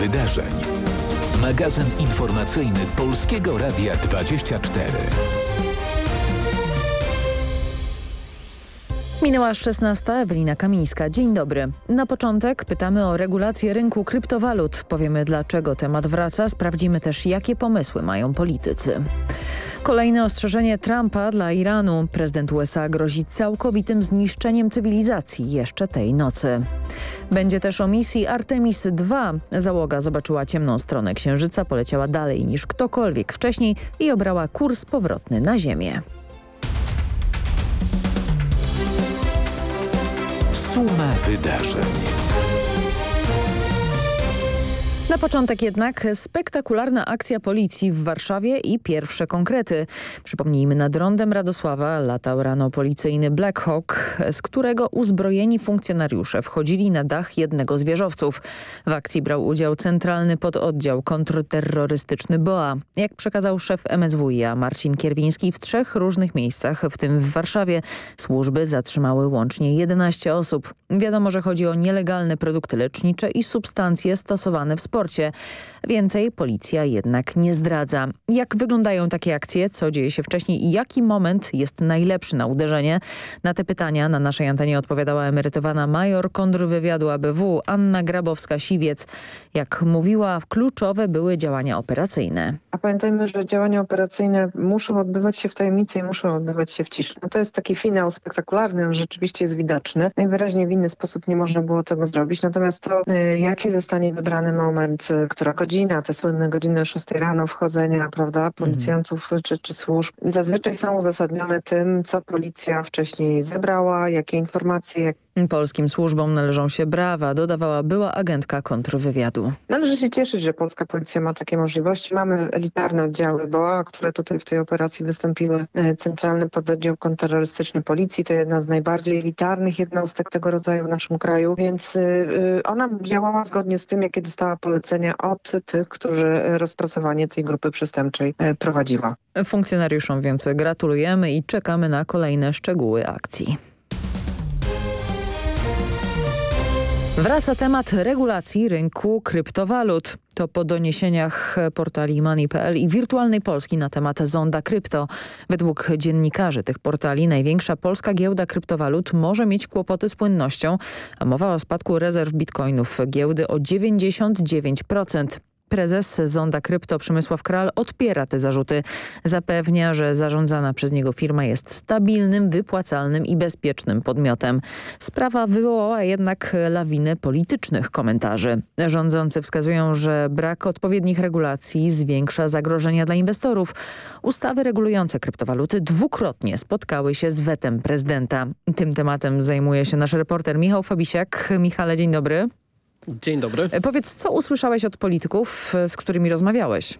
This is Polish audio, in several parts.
wydarzeń. Magazyn informacyjny Polskiego Radia 24. Minęła 16. Ewelina Kamińska. Dzień dobry. Na początek pytamy o regulację rynku kryptowalut. Powiemy dlaczego temat wraca. Sprawdzimy też jakie pomysły mają politycy. Kolejne ostrzeżenie Trumpa dla Iranu. Prezydent USA grozi całkowitym zniszczeniem cywilizacji jeszcze tej nocy. Będzie też o misji Artemis II. Załoga zobaczyła ciemną stronę Księżyca, poleciała dalej niż ktokolwiek wcześniej i obrała kurs powrotny na Ziemię. Suma wydarzeń. Na początek jednak spektakularna akcja policji w Warszawie i pierwsze konkrety. Przypomnijmy, nad rondem Radosława latał rano policyjny Black Hawk, z którego uzbrojeni funkcjonariusze wchodzili na dach jednego z wieżowców. W akcji brał udział centralny pododdział kontrterrorystyczny BOA. Jak przekazał szef MSWiA Marcin Kierwiński, w trzech różnych miejscach, w tym w Warszawie, służby zatrzymały łącznie 11 osób. Wiadomo, że chodzi o nielegalne produkty lecznicze i substancje stosowane w sporcie sporcie. Więcej policja jednak nie zdradza. Jak wyglądają takie akcje, co dzieje się wcześniej i jaki moment jest najlepszy na uderzenie? Na te pytania na naszej antenie odpowiadała emerytowana major kontrwywiadu ABW Anna Grabowska-Siwiec. Jak mówiła, kluczowe były działania operacyjne. A pamiętajmy, że działania operacyjne muszą odbywać się w tajemnicy i muszą odbywać się w ciszy. No to jest taki finał spektakularny, on rzeczywiście jest widoczny. Najwyraźniej w inny sposób nie można było tego zrobić. Natomiast to, y, jaki zostanie wybrany moment, y, która godzina, te słynne godziny 6 rano wchodzenia, prawda, policjantów mhm. czy, czy służb, zazwyczaj są uzasadnione tym, co policja wcześniej zebrała, jakie informacje, jak Polskim służbom należą się brawa, dodawała była agentka kontrwywiadu. Należy się cieszyć, że polska policja ma takie możliwości. Mamy elitarne oddziały BOA, które tutaj w tej operacji wystąpiły. E, Centralny Pododdział Kontrterrorystyczny Policji to jedna z najbardziej elitarnych jednostek tego rodzaju w naszym kraju, więc y, y, ona działała zgodnie z tym, jakie dostała polecenia od tych, którzy rozpracowanie tej grupy przestępczej e, prowadziła. Funkcjonariuszom więc gratulujemy i czekamy na kolejne szczegóły akcji. Wraca temat regulacji rynku kryptowalut. To po doniesieniach portali Money.pl i Wirtualnej Polski na temat zonda krypto. Według dziennikarzy tych portali największa polska giełda kryptowalut może mieć kłopoty z płynnością, a mowa o spadku rezerw bitcoinów giełdy o 99%. Prezes Zonda Krypto Przemysław Kral odpiera te zarzuty. Zapewnia, że zarządzana przez niego firma jest stabilnym, wypłacalnym i bezpiecznym podmiotem. Sprawa wywołała jednak lawinę politycznych komentarzy. Rządzący wskazują, że brak odpowiednich regulacji zwiększa zagrożenia dla inwestorów. Ustawy regulujące kryptowaluty dwukrotnie spotkały się z wetem prezydenta. Tym tematem zajmuje się nasz reporter Michał Fabisiak. Michale, dzień dobry. Dzień dobry. E, powiedz, co usłyszałeś od polityków, e, z którymi rozmawiałeś?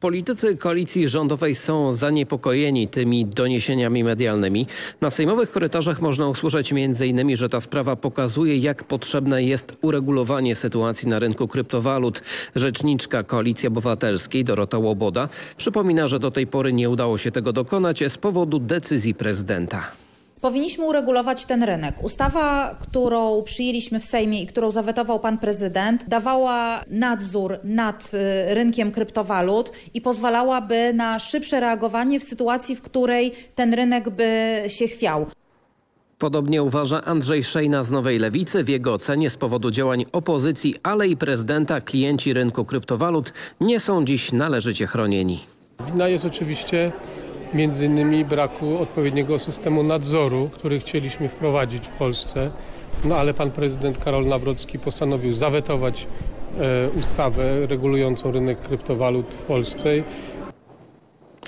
Politycy koalicji rządowej są zaniepokojeni tymi doniesieniami medialnymi. Na sejmowych korytarzach można usłyszeć m.in., że ta sprawa pokazuje, jak potrzebne jest uregulowanie sytuacji na rynku kryptowalut. Rzeczniczka Koalicji Obywatelskiej Dorota Łoboda przypomina, że do tej pory nie udało się tego dokonać z powodu decyzji prezydenta. Powinniśmy uregulować ten rynek. Ustawa, którą przyjęliśmy w Sejmie i którą zawetował pan prezydent, dawała nadzór nad y, rynkiem kryptowalut i pozwalałaby na szybsze reagowanie w sytuacji, w której ten rynek by się chwiał. Podobnie uważa Andrzej Szejna z Nowej Lewicy. W jego ocenie z powodu działań opozycji, ale i prezydenta klienci rynku kryptowalut nie są dziś należycie chronieni. Wina jest oczywiście między innymi braku odpowiedniego systemu nadzoru, który chcieliśmy wprowadzić w Polsce. No ale pan prezydent Karol Nawrocki postanowił zawetować e, ustawę regulującą rynek kryptowalut w Polsce.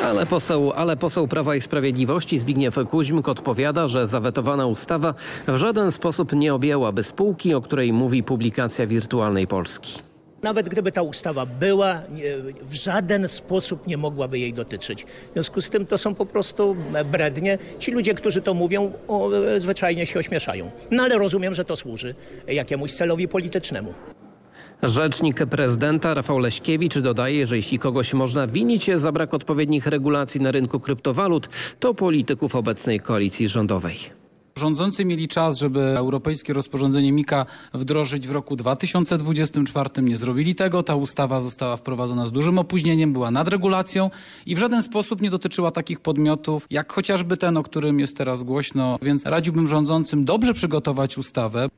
Ale poseł, ale poseł Prawa i Sprawiedliwości Zbigniew Kuźmik odpowiada, że zawetowana ustawa w żaden sposób nie objęłaby spółki, o której mówi publikacja Wirtualnej Polski. Nawet gdyby ta ustawa była, w żaden sposób nie mogłaby jej dotyczyć. W związku z tym to są po prostu brednie. Ci ludzie, którzy to mówią, o, zwyczajnie się ośmieszają. No ale rozumiem, że to służy jakiemuś celowi politycznemu. Rzecznik prezydenta Rafał Leśkiewicz dodaje, że jeśli kogoś można winić za brak odpowiednich regulacji na rynku kryptowalut, to polityków obecnej koalicji rządowej. Rządzący mieli czas, żeby europejskie rozporządzenie Mika wdrożyć w roku 2024. Nie zrobili tego. Ta ustawa została wprowadzona z dużym opóźnieniem, była nadregulacją i w żaden sposób nie dotyczyła takich podmiotów, jak chociażby ten, o którym jest teraz głośno. Więc radziłbym rządzącym dobrze przygotować ustawę.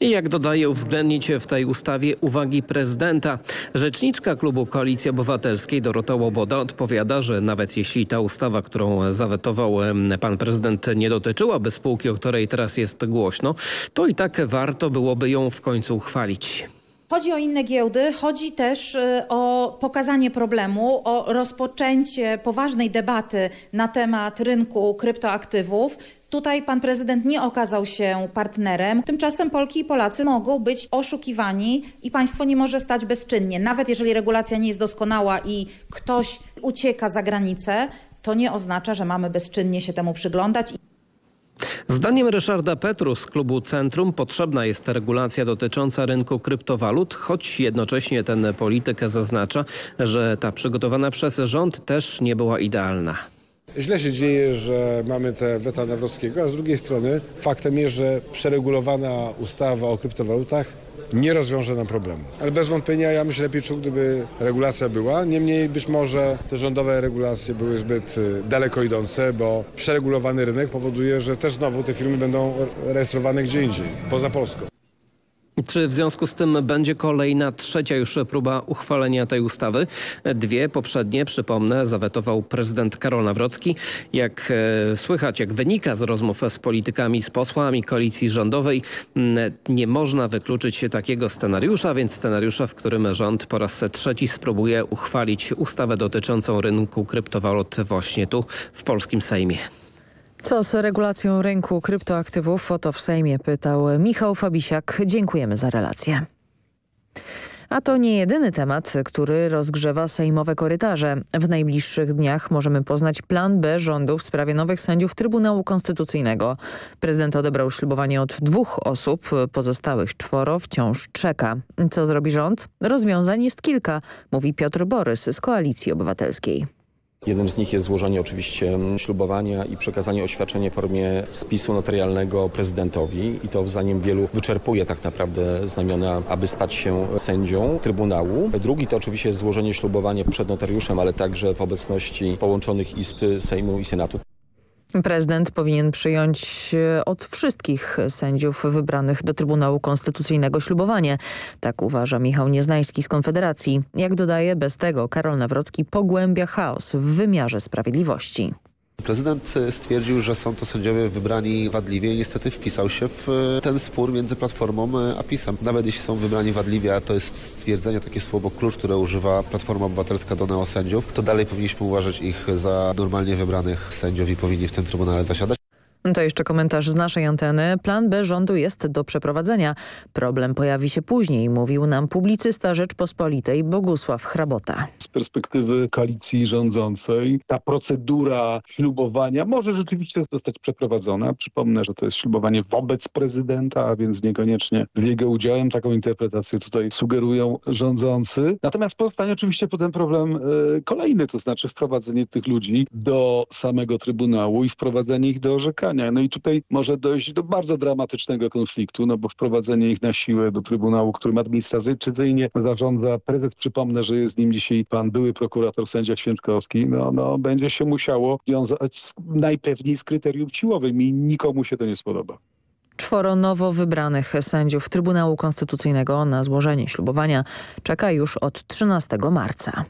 I jak dodaje, uwzględnić w tej ustawie uwagi prezydenta. Rzeczniczka klubu Koalicji Obywatelskiej Dorota Łoboda odpowiada, że nawet jeśli ta ustawa, którą zawetował pan prezydent nie dotyczyłaby spółki, o której teraz jest głośno, to i tak warto byłoby ją w końcu uchwalić. Chodzi o inne giełdy, chodzi też y, o pokazanie problemu, o rozpoczęcie poważnej debaty na temat rynku kryptoaktywów. Tutaj pan prezydent nie okazał się partnerem. Tymczasem Polki i Polacy mogą być oszukiwani i państwo nie może stać bezczynnie. Nawet jeżeli regulacja nie jest doskonała i ktoś ucieka za granicę, to nie oznacza, że mamy bezczynnie się temu przyglądać. Zdaniem Ryszarda Petru z klubu Centrum potrzebna jest regulacja dotycząca rynku kryptowalut, choć jednocześnie ten polityk zaznacza, że ta przygotowana przez rząd też nie była idealna. Źle się dzieje, że mamy te weta Nawrockiego, a z drugiej strony faktem jest, że przeregulowana ustawa o kryptowalutach nie rozwiąże nam problemu. Ale bez wątpienia ja myślę lepiej czuł, gdyby regulacja była. Niemniej być może te rządowe regulacje były zbyt y, daleko idące, bo przeregulowany rynek powoduje, że też znowu te firmy będą rejestrowane gdzie indziej, poza Polską. Czy w związku z tym będzie kolejna, trzecia już próba uchwalenia tej ustawy? Dwie poprzednie, przypomnę, zawetował prezydent Karol Nawrocki. Jak e, słychać, jak wynika z rozmów z politykami, z posłami koalicji rządowej, m, nie można wykluczyć takiego scenariusza, więc scenariusza, w którym rząd po raz trzeci spróbuje uchwalić ustawę dotyczącą rynku kryptowalut właśnie tu, w polskim Sejmie. Co z regulacją rynku kryptoaktywów? O to w Sejmie pytał Michał Fabisiak. Dziękujemy za relację. A to nie jedyny temat, który rozgrzewa sejmowe korytarze. W najbliższych dniach możemy poznać plan B rządu w sprawie nowych sędziów Trybunału Konstytucyjnego. Prezydent odebrał ślubowanie od dwóch osób, pozostałych czworo wciąż czeka. Co zrobi rząd? Rozwiązań jest kilka, mówi Piotr Borys z Koalicji Obywatelskiej. Jednym z nich jest złożenie oczywiście ślubowania i przekazanie oświadczenia w formie spisu notarialnego prezydentowi i to zdaniem wielu wyczerpuje tak naprawdę znamiona, aby stać się sędzią Trybunału. Drugi to oczywiście złożenie ślubowania przed notariuszem, ale także w obecności połączonych izb Sejmu i Senatu. Prezydent powinien przyjąć e, od wszystkich sędziów wybranych do Trybunału Konstytucyjnego ślubowanie. Tak uważa Michał Nieznański z Konfederacji. Jak dodaje, bez tego Karol Nawrocki pogłębia chaos w wymiarze sprawiedliwości. Prezydent stwierdził, że są to sędziowie wybrani wadliwie i niestety wpisał się w ten spór między Platformą a PiSem. Nawet jeśli są wybrani wadliwie, a to jest stwierdzenie, takie słowo klucz, które używa Platforma Obywatelska do neosędziów, to dalej powinniśmy uważać ich za normalnie wybranych sędziów i powinni w tym Trybunale zasiadać. To jeszcze komentarz z naszej anteny. Plan B rządu jest do przeprowadzenia. Problem pojawi się później, mówił nam publicysta Rzeczpospolitej Bogusław Hrabota. Z perspektywy koalicji rządzącej ta procedura ślubowania może rzeczywiście zostać przeprowadzona. Przypomnę, że to jest ślubowanie wobec prezydenta, a więc niekoniecznie z jego udziałem. Taką interpretację tutaj sugerują rządzący. Natomiast powstanie oczywiście potem problem e, kolejny, to znaczy wprowadzenie tych ludzi do samego Trybunału i wprowadzenie ich do orzekania. No i tutaj może dojść do bardzo dramatycznego konfliktu, no bo wprowadzenie ich na siłę do Trybunału, którym administracyjnie zarządza prezes, przypomnę, że jest nim dzisiaj pan były prokurator sędzia Święczkowski, no, no będzie się musiało wiązać z, najpewniej z kryterium siłowym i nikomu się to nie spodoba. Czworo nowo wybranych sędziów Trybunału Konstytucyjnego na złożenie ślubowania czeka już od 13 marca.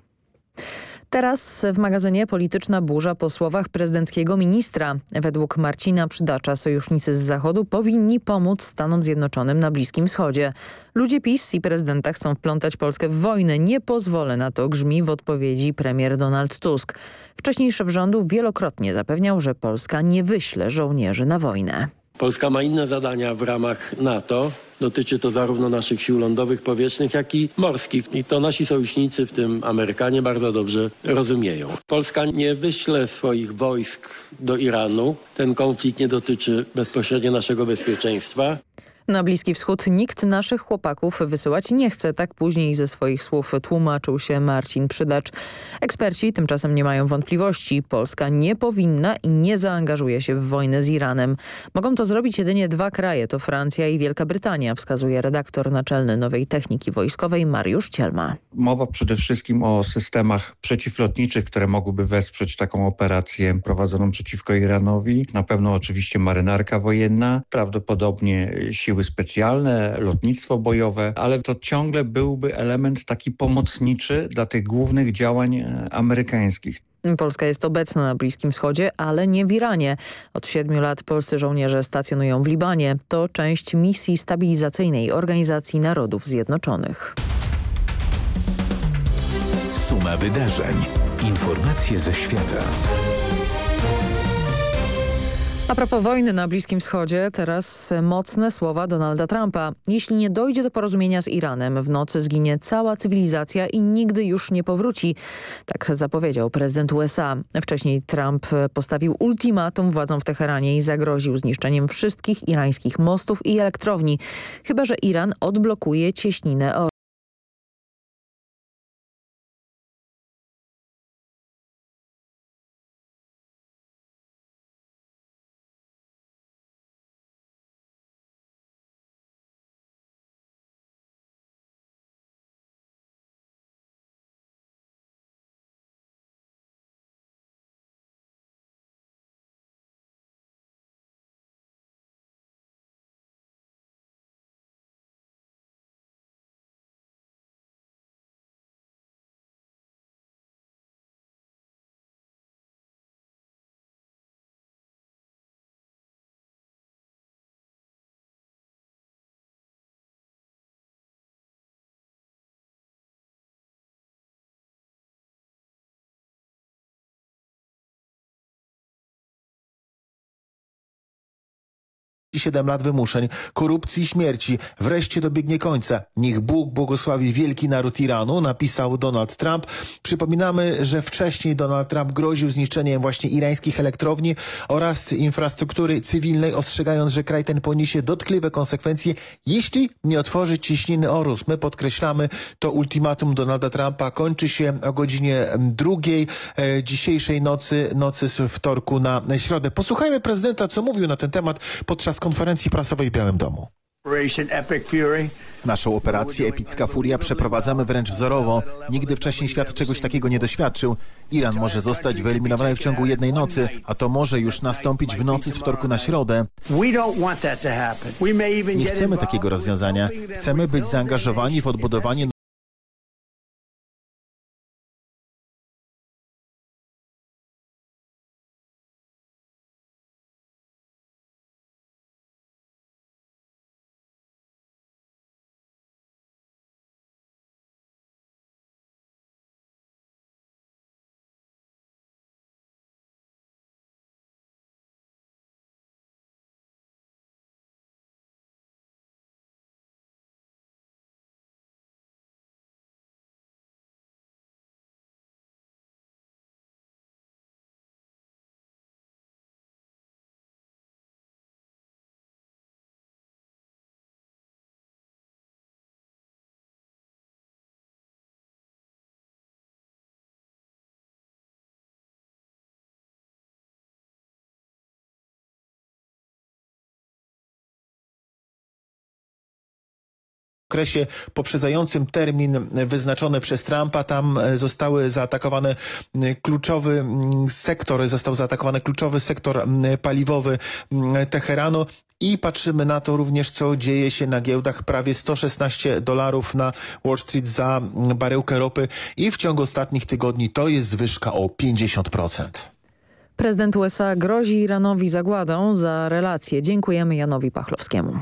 Teraz w magazynie polityczna burza po słowach prezydenckiego ministra. Według Marcina Przydacza sojusznicy z Zachodu powinni pomóc Stanom Zjednoczonym na Bliskim Wschodzie. Ludzie PiS i prezydenta chcą wplątać Polskę w wojnę. Nie pozwolę na to, grzmi w odpowiedzi premier Donald Tusk. Wcześniej szef rządu wielokrotnie zapewniał, że Polska nie wyśle żołnierzy na wojnę. Polska ma inne zadania w ramach NATO. Dotyczy to zarówno naszych sił lądowych, powietrznych, jak i morskich. I to nasi sojusznicy, w tym Amerykanie, bardzo dobrze rozumieją. Polska nie wyśle swoich wojsk do Iranu. Ten konflikt nie dotyczy bezpośrednio naszego bezpieczeństwa. Na Bliski Wschód nikt naszych chłopaków wysyłać nie chce. Tak później ze swoich słów tłumaczył się Marcin Przydacz. Eksperci tymczasem nie mają wątpliwości. Polska nie powinna i nie zaangażuje się w wojnę z Iranem. Mogą to zrobić jedynie dwa kraje, to Francja i Wielka Brytania, wskazuje redaktor naczelny Nowej Techniki Wojskowej Mariusz Cielma. Mowa przede wszystkim o systemach przeciwlotniczych, które mogłyby wesprzeć taką operację prowadzoną przeciwko Iranowi. Na pewno oczywiście marynarka wojenna, prawdopodobnie siły specjalne, lotnictwo bojowe, ale to ciągle byłby element taki pomocniczy dla tych głównych działań e, amerykańskich. Polska jest obecna na Bliskim Wschodzie, ale nie w Iranie. Od siedmiu lat polscy żołnierze stacjonują w Libanie. To część misji stabilizacyjnej Organizacji Narodów Zjednoczonych. Suma wydarzeń. Informacje ze świata. A propos wojny na Bliskim Wschodzie, teraz mocne słowa Donalda Trumpa. Jeśli nie dojdzie do porozumienia z Iranem, w nocy zginie cała cywilizacja i nigdy już nie powróci. Tak zapowiedział prezydent USA. Wcześniej Trump postawił ultimatum władzom w Teheranie i zagroził zniszczeniem wszystkich irańskich mostów i elektrowni, chyba że Iran odblokuje cieśninę siedem lat wymuszeń, korupcji i śmierci wreszcie dobiegnie końca. Niech Bóg błogosławi wielki naród Iranu, napisał Donald Trump. Przypominamy, że wcześniej Donald Trump groził zniszczeniem właśnie irańskich elektrowni oraz infrastruktury cywilnej, ostrzegając, że kraj ten poniesie dotkliwe konsekwencje, jeśli nie otworzy ciśniny Orus. My podkreślamy, to ultimatum Donalda Trumpa kończy się o godzinie drugiej e, dzisiejszej nocy, nocy z wtorku na środę. Posłuchajmy prezydenta, co mówił na ten temat podczas konferencji prasowej w Białym Domu. Naszą operację Epicka Furia przeprowadzamy wręcz wzorowo. Nigdy wcześniej świat czegoś takiego nie doświadczył. Iran może zostać wyeliminowany w ciągu jednej nocy, a to może już nastąpić w nocy z wtorku na środę. Nie chcemy takiego rozwiązania. Chcemy być zaangażowani w odbudowanie okresie poprzedzającym termin wyznaczony przez Trumpa. Tam e, zostały zaatakowane kluczowy sektor, został zaatakowany kluczowy sektor paliwowy Teheranu. I patrzymy na to również, co dzieje się na giełdach. Prawie 116 dolarów na Wall Street za baryłkę ropy i w ciągu ostatnich tygodni to jest zwyżka o 50%. Prezydent USA grozi Iranowi zagładą za relacje. Dziękujemy Janowi Pachlowskiemu.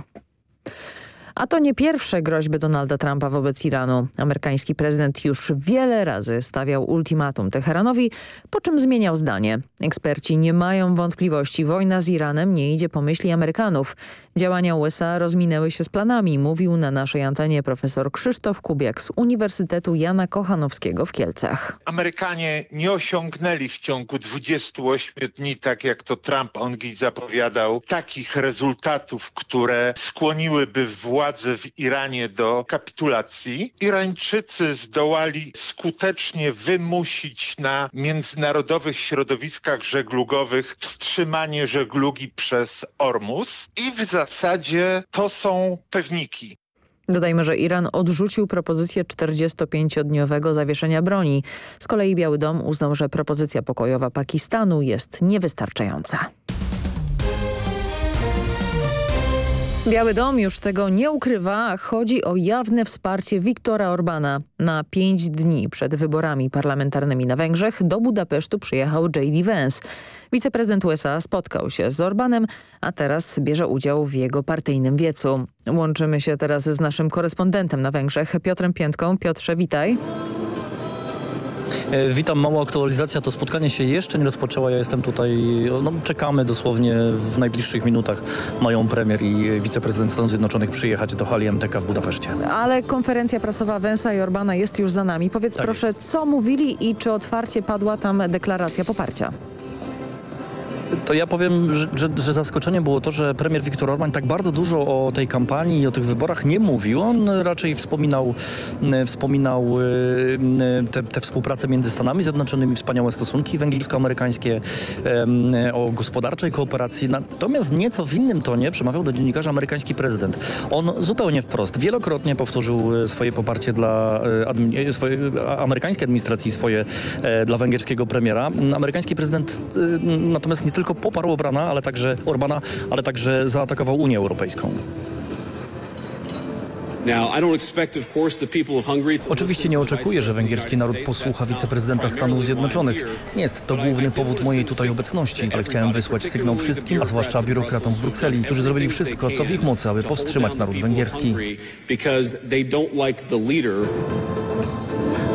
A to nie pierwsze groźby Donalda Trumpa wobec Iranu. Amerykański prezydent już wiele razy stawiał ultimatum Teheranowi, po czym zmieniał zdanie. Eksperci nie mają wątpliwości, wojna z Iranem nie idzie po myśli Amerykanów. Działania USA rozminęły się z planami, mówił na naszej antenie profesor Krzysztof Kubiak z Uniwersytetu Jana Kochanowskiego w Kielcach. Amerykanie nie osiągnęli w ciągu 28 dni, tak jak to Trump ongi zapowiadał, takich rezultatów, które skłoniłyby władze w Iranie do kapitulacji. Irańczycy zdołali skutecznie wymusić na międzynarodowych środowiskach żeglugowych wstrzymanie żeglugi przez Ormus i w zasadzie to są pewniki. Dodajmy, że Iran odrzucił propozycję 45-dniowego zawieszenia broni. Z kolei Biały Dom uznał, że propozycja pokojowa Pakistanu jest niewystarczająca. Biały Dom już tego nie ukrywa. Chodzi o jawne wsparcie Viktora Orbana. Na pięć dni przed wyborami parlamentarnymi na Węgrzech do Budapesztu przyjechał J.D. Vance. Wiceprezydent USA spotkał się z Orbanem, a teraz bierze udział w jego partyjnym wiecu. Łączymy się teraz z naszym korespondentem na Węgrzech, Piotrem Piętką. Piotrze, witaj. E, witam, mała aktualizacja. To spotkanie się jeszcze nie rozpoczęło. Ja jestem tutaj, no, czekamy dosłownie w najbliższych minutach. Mają premier i wiceprezydent Stanów Zjednoczonych przyjechać do hali MTK w Budapeszcie. Ale konferencja prasowa Węsa i Orbana jest już za nami. Powiedz tak proszę, jest. co mówili i czy otwarcie padła tam deklaracja poparcia? To ja powiem, że, że, zaskoczeniem było to, że premier Viktor Orban tak bardzo dużo o tej kampanii i o tych wyborach nie mówił. On raczej wspominał, wspominał te, te współpracę między Stanami Zjednoczonymi, wspaniałe stosunki węgiersko-amerykańskie, o gospodarczej kooperacji. Natomiast nieco w innym tonie przemawiał do dziennikarza amerykański prezydent. On zupełnie wprost, wielokrotnie powtórzył e, swoje poparcie dla e, admi swoje, amerykańskiej administracji, swoje e, dla węgierskiego premiera. Amerykański prezydent natomiast nie tylko poparł Orbana, ale także Orbana, ale także zaatakował Unię Europejską. Oczywiście nie oczekuję, że węgierski naród posłucha wiceprezydenta Stanów Zjednoczonych. Nie jest to główny powód mojej tutaj obecności, ale chciałem wysłać sygnał wszystkim, a zwłaszcza biurokratom w Brukseli, którzy zrobili wszystko, co w ich mocy, aby powstrzymać naród węgierski.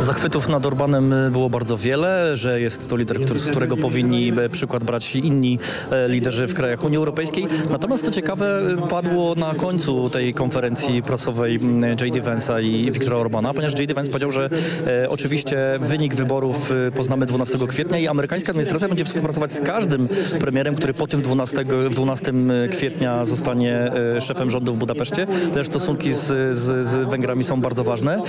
Zachwytów nad Orbanem y, było bardzo wiele, że jest to lider, który, z którego powinni y, przykład brać inni y, liderzy w krajach Unii Europejskiej. Natomiast co ciekawe, padło na końcu tej konferencji prasowej J.D. Vance'a i Viktora Orbana, ponieważ J.D. Vance powiedział, że oczywiście wynik wyborów poznamy 12 kwietnia i amerykańska administracja będzie współpracować z każdym premierem, który po tym 12, 12 kwietnia zostanie szefem rządu w Budapeszcie, ponieważ stosunki z, z, z Węgrami są bardzo ważne.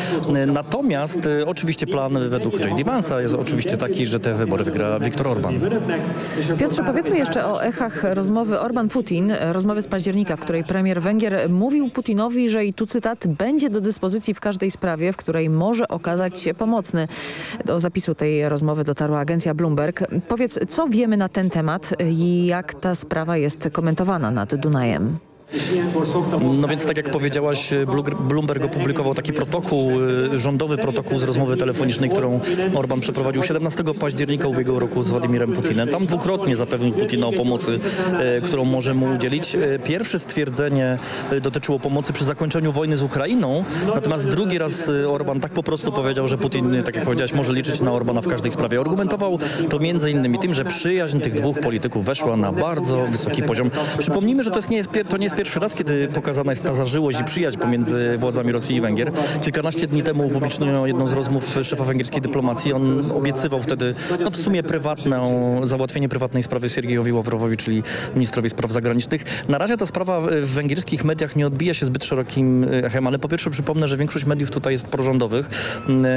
Natomiast oczywiście Oczywiście plan według J.D. Vance'a jest oczywiście taki, że te wybory wygra Viktor Orban. Piotrze, powiedzmy jeszcze o echach rozmowy Orban-Putin, rozmowy z października, w której premier Węgier mówił Putinowi, że i tu cytat, będzie do dyspozycji w każdej sprawie, w której może okazać się pomocny. Do zapisu tej rozmowy dotarła agencja Bloomberg. Powiedz, co wiemy na ten temat i jak ta sprawa jest komentowana nad Dunajem? No więc tak jak powiedziałaś, Bloomberg opublikował taki protokół, y, rządowy protokół z rozmowy telefonicznej, którą Orban przeprowadził 17 października ubiegłego roku z Władimirem Putinem. Tam dwukrotnie zapewnił Putina o pomocy, y, którą może mu udzielić. Y, pierwsze stwierdzenie dotyczyło pomocy przy zakończeniu wojny z Ukrainą, natomiast drugi raz Orban tak po prostu powiedział, że Putin, tak jak powiedziałaś, może liczyć na Orbana w każdej sprawie. Argumentował to między innymi tym, że przyjaźń tych dwóch polityków weszła na bardzo wysoki poziom. Przypomnijmy, że to, jest nie, jest, to nie jest pierwszy raz, kiedy pokazana jest ta zażyłość i przyjaźń pomiędzy władzami Rosji i Węgier. Kilkanaście dni temu upubliczniono jedną z rozmów szefa węgierskiej dyplomacji. On obiecywał wtedy no w sumie prywatną, załatwienie prywatnej sprawy Siergiejowi Ławrowowi, czyli ministrowi spraw zagranicznych. Na razie ta sprawa w węgierskich mediach nie odbija się zbyt szerokim echem, ale po pierwsze przypomnę, że większość mediów tutaj jest prorządowych,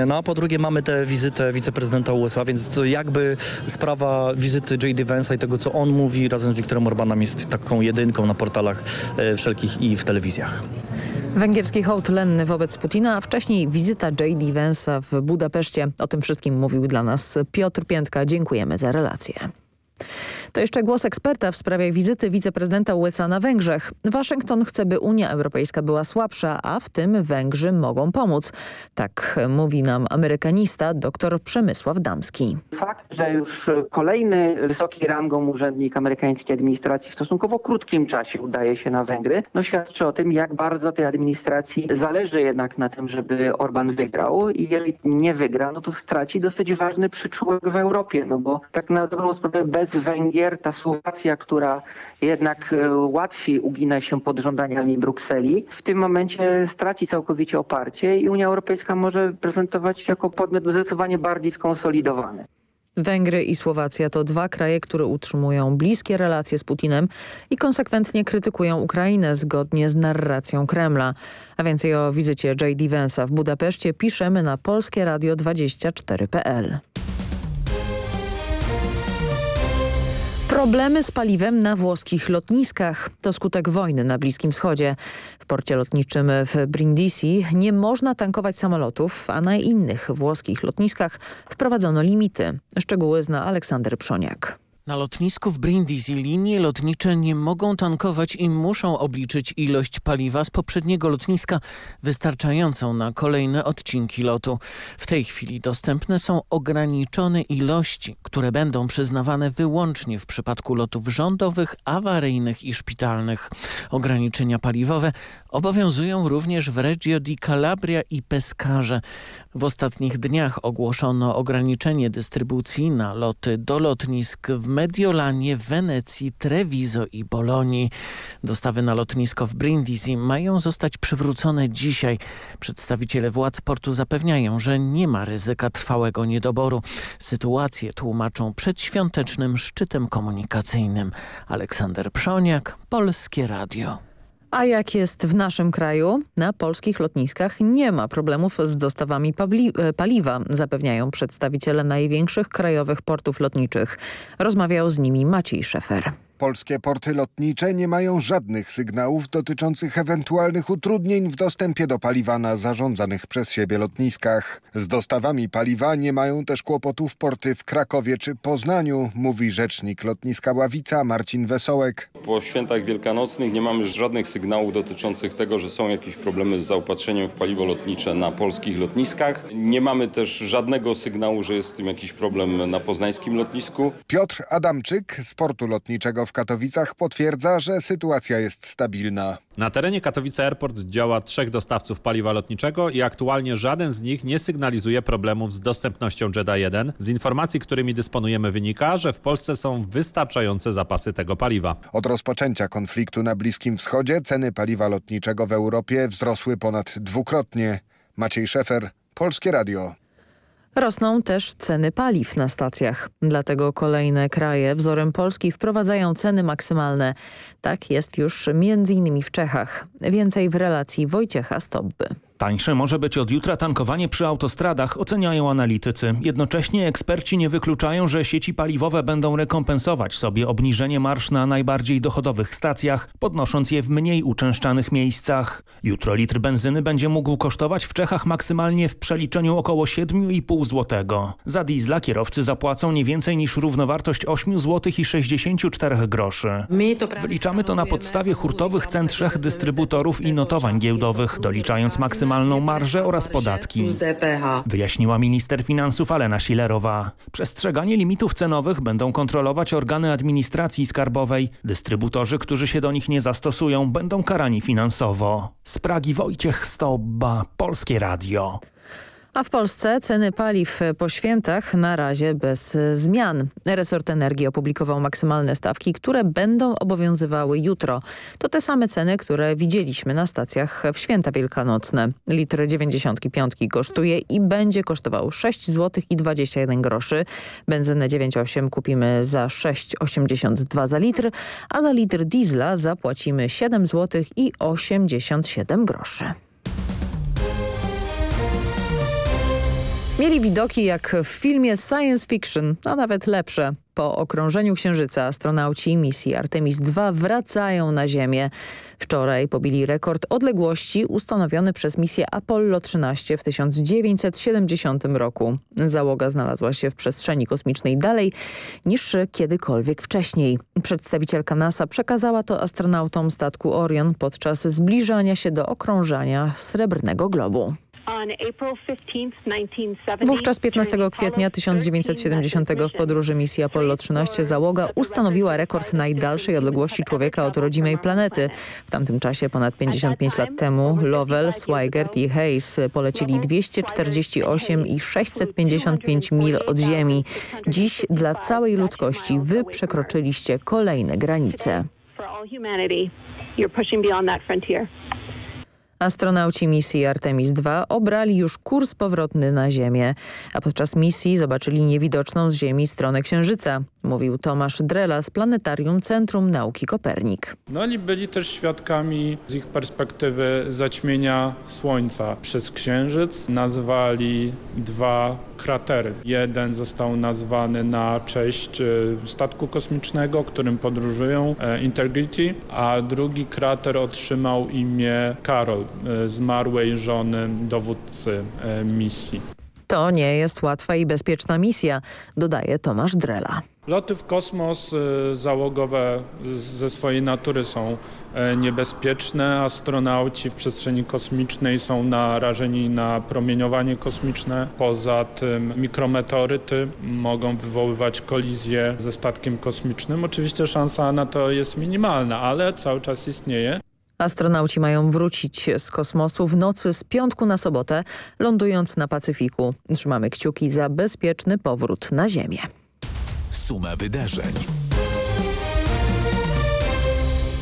no a po drugie mamy tę wizytę wiceprezydenta USA, więc to jakby sprawa wizyty J.D. Vance'a i tego, co on mówi razem z Viktorem Orbanem jest taką jedynką na portalach wszelkich i w telewizjach. Węgierski hołd lenny wobec Putina, a wcześniej wizyta J.D. Vance'a w Budapeszcie. O tym wszystkim mówił dla nas Piotr Piętka. Dziękujemy za relację. To jeszcze głos eksperta w sprawie wizyty wiceprezydenta USA na Węgrzech. Waszyngton chce, by Unia Europejska była słabsza, a w tym Węgrzy mogą pomóc. Tak mówi nam amerykanista dr Przemysław Damski. Fakt, że już kolejny wysoki rangą urzędnik amerykańskiej administracji w stosunkowo krótkim czasie udaje się na Węgry, no świadczy o tym, jak bardzo tej administracji zależy jednak na tym, żeby Orban wygrał i jeżeli nie wygra, no to straci dosyć ważny przyczółek w Europie, no bo tak na dobrą sprawę bez Węgier Ta Słowacja, która jednak e, łatwiej ugina się pod żądaniami Brukseli, w tym momencie straci całkowicie oparcie i Unia Europejska może prezentować się jako podmiot zdecydowanie bardziej skonsolidowany. Węgry i Słowacja to dwa kraje, które utrzymują bliskie relacje z Putinem i konsekwentnie krytykują Ukrainę zgodnie z narracją Kremla. A więcej o wizycie J.D. Vance'a w Budapeszcie piszemy na polskieradio24.pl. Problemy z paliwem na włoskich lotniskach to skutek wojny na Bliskim Wschodzie. W porcie lotniczym w Brindisi nie można tankować samolotów, a na innych włoskich lotniskach wprowadzono limity. Szczegóły zna Aleksander Przoniak. Na lotnisku w Brindisi linie lotnicze nie mogą tankować i muszą obliczyć ilość paliwa z poprzedniego lotniska wystarczającą na kolejne odcinki lotu. W tej chwili dostępne są ograniczone ilości, które będą przyznawane wyłącznie w przypadku lotów rządowych, awaryjnych i szpitalnych. Ograniczenia paliwowe obowiązują również w Reggio di Calabria i Pescarze. W ostatnich dniach ogłoszono ograniczenie dystrybucji na loty do lotnisk w Mediolanie, Wenecji, Treviso i Bolonii. Dostawy na lotnisko w Brindisi mają zostać przywrócone dzisiaj. Przedstawiciele władz portu zapewniają, że nie ma ryzyka trwałego niedoboru. Sytuację tłumaczą przedświątecznym szczytem komunikacyjnym. Aleksander Przoniak, Polskie Radio. A jak jest w naszym kraju? Na polskich lotniskach nie ma problemów z dostawami paliwa, zapewniają przedstawiciele największych krajowych portów lotniczych. Rozmawiał z nimi Maciej Szefer. Polskie porty lotnicze nie mają żadnych sygnałów dotyczących ewentualnych utrudnień w dostępie do paliwa na zarządzanych przez siebie lotniskach. Z dostawami paliwa nie mają też kłopotów porty w Krakowie czy Poznaniu, mówi rzecznik lotniska Ławica Marcin Wesołek. Po świętach wielkanocnych nie mamy żadnych sygnałów dotyczących tego, że są jakieś problemy z zaopatrzeniem w paliwo lotnicze na polskich lotniskach. Nie mamy też żadnego sygnału, że jest z tym jakiś problem na poznańskim lotnisku. Piotr Adamczyk z portu lotniczego w Katowicach potwierdza, że sytuacja jest stabilna. Na terenie Katowice Airport działa trzech dostawców paliwa lotniczego i aktualnie żaden z nich nie sygnalizuje problemów z dostępnością Jeda 1. Z informacji, którymi dysponujemy wynika, że w Polsce są wystarczające zapasy tego paliwa. Od rozpoczęcia konfliktu na Bliskim Wschodzie ceny paliwa lotniczego w Europie wzrosły ponad dwukrotnie. Maciej Szefer, Polskie Radio. Rosną też ceny paliw na stacjach. Dlatego kolejne kraje wzorem Polski wprowadzają ceny maksymalne. Tak jest już m.in. w Czechach. Więcej w relacji Wojciecha Stobby. Tańsze może być od jutra tankowanie przy autostradach, oceniają analitycy. Jednocześnie eksperci nie wykluczają, że sieci paliwowe będą rekompensować sobie obniżenie marsz na najbardziej dochodowych stacjach, podnosząc je w mniej uczęszczanych miejscach. Jutro litr benzyny będzie mógł kosztować w Czechach maksymalnie w przeliczeniu około 7,5 zł. Za diesla kierowcy zapłacą nie więcej niż równowartość 8 zł i 64 groszy. Wyliczamy to na podstawie hurtowych cen trzech dystrybutorów i notowań giełdowych, doliczając maksymalnie maksymalną marżę oraz podatki. Wyjaśniła minister finansów Alena Schillerowa. Przestrzeganie limitów cenowych będą kontrolować organy administracji skarbowej. Dystrybutorzy, którzy się do nich nie zastosują, będą karani finansowo. Z Pragi Wojciech Stobba, Polskie Radio. A w Polsce ceny paliw po świętach na razie bez zmian. Resort Energii opublikował maksymalne stawki, które będą obowiązywały jutro. To te same ceny, które widzieliśmy na stacjach w święta wielkanocne. Litr 95 kosztuje i będzie kosztował 6 zł i 21 groszy. Benzynę 9,8 kupimy za 6,82 za litr, a za litr diesla zapłacimy 7 zł i 87 groszy. Mieli widoki jak w filmie science fiction, a nawet lepsze. Po okrążeniu Księżyca astronauci misji Artemis II wracają na Ziemię. Wczoraj pobili rekord odległości ustanowiony przez misję Apollo 13 w 1970 roku. Załoga znalazła się w przestrzeni kosmicznej dalej niż kiedykolwiek wcześniej. Przedstawicielka NASA przekazała to astronautom statku Orion podczas zbliżania się do okrążania Srebrnego Globu. Wówczas 15 kwietnia 1970 w podróży misji Apollo 13 załoga ustanowiła rekord najdalszej odległości człowieka od rodzimej planety. W tamtym czasie, ponad 55 lat temu, Lovell, Swigert i Hayes polecili 248 i 655 mil od Ziemi. Dziś dla całej ludzkości wy przekroczyliście kolejne granice. Astronauci misji Artemis II obrali już kurs powrotny na Ziemię, a podczas misji zobaczyli niewidoczną z Ziemi stronę Księżyca, mówił Tomasz Drela z Planetarium Centrum Nauki Kopernik. No i byli też świadkami z ich perspektywy zaćmienia Słońca przez Księżyc. Nazwali dwa kratery. Jeden został nazwany na cześć e, statku kosmicznego, którym podróżują e, Integrity, a drugi krater otrzymał imię Carol, e, zmarłej żony dowódcy misji. To nie jest łatwa i bezpieczna misja, dodaje Tomasz Drela. Loty w kosmos załogowe ze swojej natury są niebezpieczne. Astronauci w przestrzeni kosmicznej są narażeni na promieniowanie kosmiczne. Poza tym mikrometeoryty mogą wywoływać kolizje ze statkiem kosmicznym. Oczywiście szansa na to jest minimalna, ale cały czas istnieje. Astronauci mają wrócić z kosmosu w nocy z piątku na sobotę, lądując na Pacyfiku. Trzymamy kciuki za bezpieczny powrót na Ziemię. Suma wydarzeń.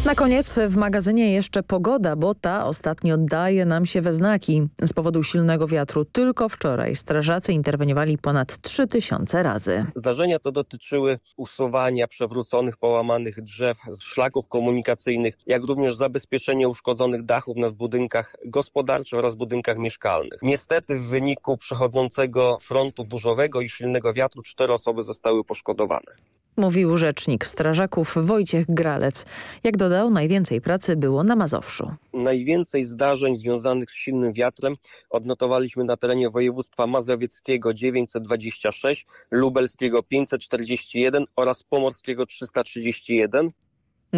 Na koniec w magazynie jeszcze pogoda, bo ta ostatnio daje nam się we znaki. Z powodu silnego wiatru tylko wczoraj strażacy interweniowali ponad 3000 razy. Zdarzenia to dotyczyły usuwania przewróconych, połamanych drzew z szlaków komunikacyjnych, jak również zabezpieczenie uszkodzonych dachów na budynkach gospodarczych oraz budynkach mieszkalnych. Niestety w wyniku przechodzącego frontu burzowego i silnego wiatru cztery osoby zostały poszkodowane. Mówił rzecznik strażaków Wojciech Gralec. Jak dodał, najwięcej pracy było na Mazowszu. Najwięcej zdarzeń związanych z silnym wiatrem odnotowaliśmy na terenie województwa mazowieckiego 926, lubelskiego 541 oraz pomorskiego 331.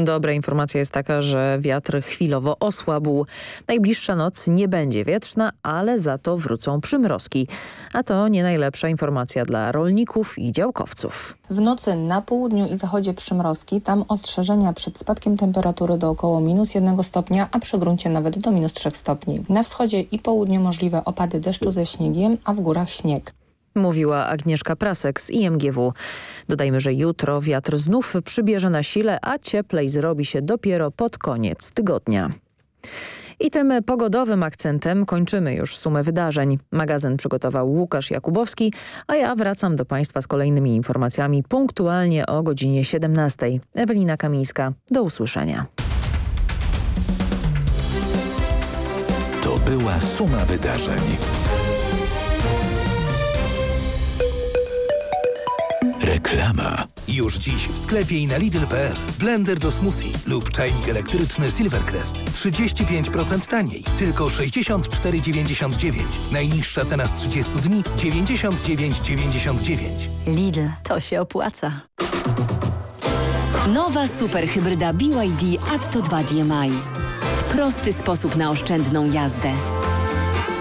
Dobra informacja jest taka, że wiatr chwilowo osłabł. Najbliższa noc nie będzie wietrzna, ale za to wrócą przymrozki. A to nie najlepsza informacja dla rolników i działkowców. W nocy na południu i zachodzie przymrozki, tam ostrzeżenia przed spadkiem temperatury do około minus jednego stopnia, a przy gruncie nawet do minus trzech stopni. Na wschodzie i południu możliwe opady deszczu ze śniegiem, a w górach śnieg. Mówiła Agnieszka Prasek z IMGW. Dodajmy, że jutro wiatr znów przybierze na sile, a cieplej zrobi się dopiero pod koniec tygodnia. I tym pogodowym akcentem kończymy już sumę wydarzeń. Magazyn przygotował Łukasz Jakubowski, a ja wracam do Państwa z kolejnymi informacjami punktualnie o godzinie 17. Ewelina Kamińska, do usłyszenia. To była suma wydarzeń. Reklama. Już dziś w sklepie i na Lidl.pl. Blender do smoothie lub czajnik elektryczny Silvercrest. 35% taniej. Tylko 64,99. Najniższa cena z 30 dni 99,99. Lidl. To się opłaca. Nowa superhybryda BYD Atto 2 DMI. Prosty sposób na oszczędną jazdę.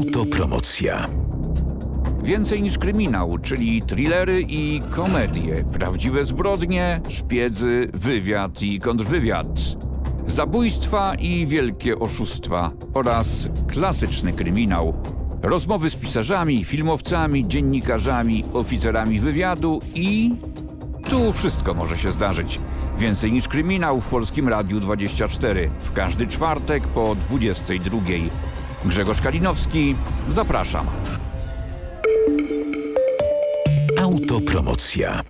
Autopromocja. Więcej niż kryminał, czyli thrillery i komedie, prawdziwe zbrodnie, szpiedzy, wywiad i kontrwywiad. Zabójstwa i wielkie oszustwa oraz klasyczny kryminał. Rozmowy z pisarzami, filmowcami, dziennikarzami, oficerami wywiadu i... Tu wszystko może się zdarzyć. Więcej niż kryminał w Polskim Radiu 24. W każdy czwartek po 22. Grzegorz Kalinowski, zapraszam. Autopromocja.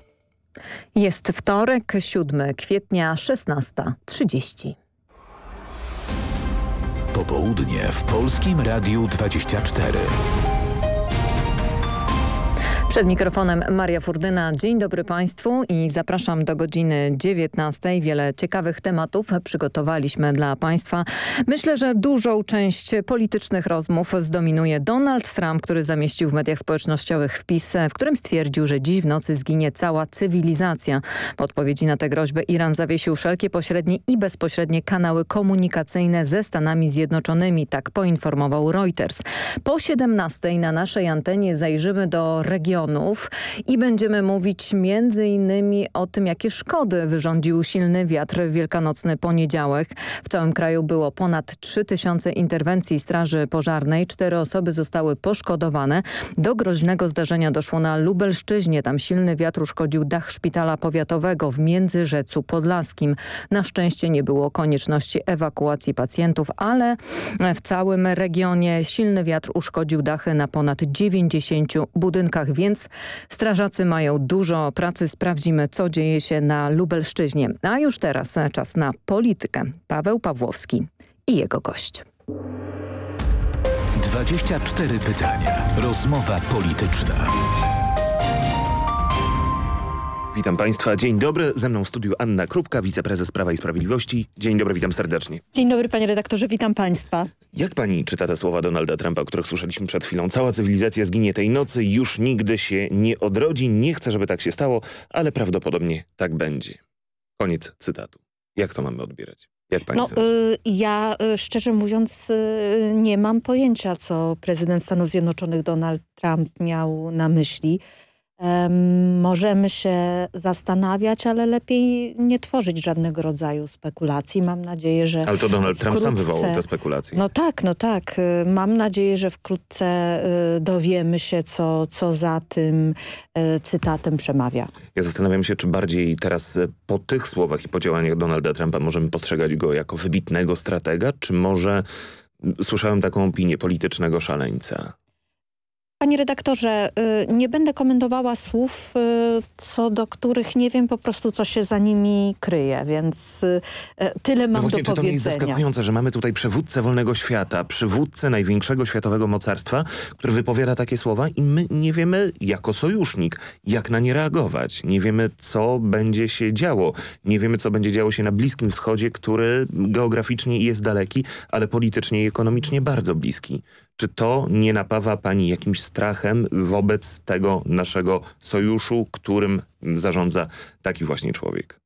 Jest wtorek, 7 kwietnia, 16.30. Popołudnie w Polskim Radiu 24. Przed mikrofonem Maria Furdyna. Dzień dobry Państwu i zapraszam do godziny 19. Wiele ciekawych tematów przygotowaliśmy dla Państwa. Myślę, że dużą część politycznych rozmów zdominuje Donald Trump, który zamieścił w mediach społecznościowych wpis, w którym stwierdził, że dziś w nocy zginie cała cywilizacja. W odpowiedzi na tę groźbę Iran zawiesił wszelkie pośrednie i bezpośrednie kanały komunikacyjne ze Stanami Zjednoczonymi. Tak poinformował Reuters. Po 17 na naszej antenie zajrzymy do regionu i będziemy mówić między innymi o tym, jakie szkody wyrządził silny wiatr w wielkanocny poniedziałek. W całym kraju było ponad 3000 interwencji Straży Pożarnej. Cztery osoby zostały poszkodowane. Do groźnego zdarzenia doszło na Lubelszczyźnie. Tam silny wiatr uszkodził dach szpitala powiatowego w Międzyrzecu Podlaskim. Na szczęście nie było konieczności ewakuacji pacjentów, ale w całym regionie silny wiatr uszkodził dachy na ponad 90 budynkach, więc więc strażacy mają dużo pracy. Sprawdzimy, co dzieje się na Lubelszczyźnie. A już teraz czas na politykę. Paweł Pawłowski i jego gość. 24 pytania. Rozmowa polityczna. Witam Państwa, dzień dobry. Ze mną w studiu Anna Krupka, wiceprezes Prawa i Sprawiedliwości. Dzień dobry, witam serdecznie. Dzień dobry panie redaktorze, witam Państwa. Jak pani czyta te słowa Donalda Trumpa, o których słyszeliśmy przed chwilą? Cała cywilizacja zginie tej nocy, już nigdy się nie odrodzi. Nie chcę, żeby tak się stało, ale prawdopodobnie tak będzie. Koniec cytatu. Jak to mamy odbierać? Jak pani no, y, ja y, szczerze mówiąc y, nie mam pojęcia, co prezydent Stanów Zjednoczonych Donald Trump miał na myśli. Możemy się zastanawiać, ale lepiej nie tworzyć żadnego rodzaju spekulacji. Mam nadzieję, że Ale to Donald wkrótce... Trump sam wywołał te spekulacje. No tak, no tak. Y, mam nadzieję, że wkrótce y, dowiemy się, co, co za tym y, cytatem przemawia. Ja zastanawiam się, czy bardziej teraz po tych słowach i po działaniach Donalda Trumpa możemy postrzegać go jako wybitnego stratega, czy może słyszałem taką opinię politycznego szaleńca? Panie redaktorze, y, nie będę komentowała słów, y, co do których nie wiem po prostu, co się za nimi kryje, więc y, tyle mam no właśnie, do czy powiedzenia. to nie jest zaskakujące, że mamy tutaj przywódcę wolnego świata, przywódcę największego światowego mocarstwa, który wypowiada takie słowa i my nie wiemy jako sojusznik, jak na nie reagować. Nie wiemy, co będzie się działo. Nie wiemy, co będzie działo się na Bliskim Wschodzie, który geograficznie jest daleki, ale politycznie i ekonomicznie bardzo bliski. Czy to nie napawa pani jakimś strachem wobec tego naszego sojuszu, którym zarządza taki właśnie człowiek?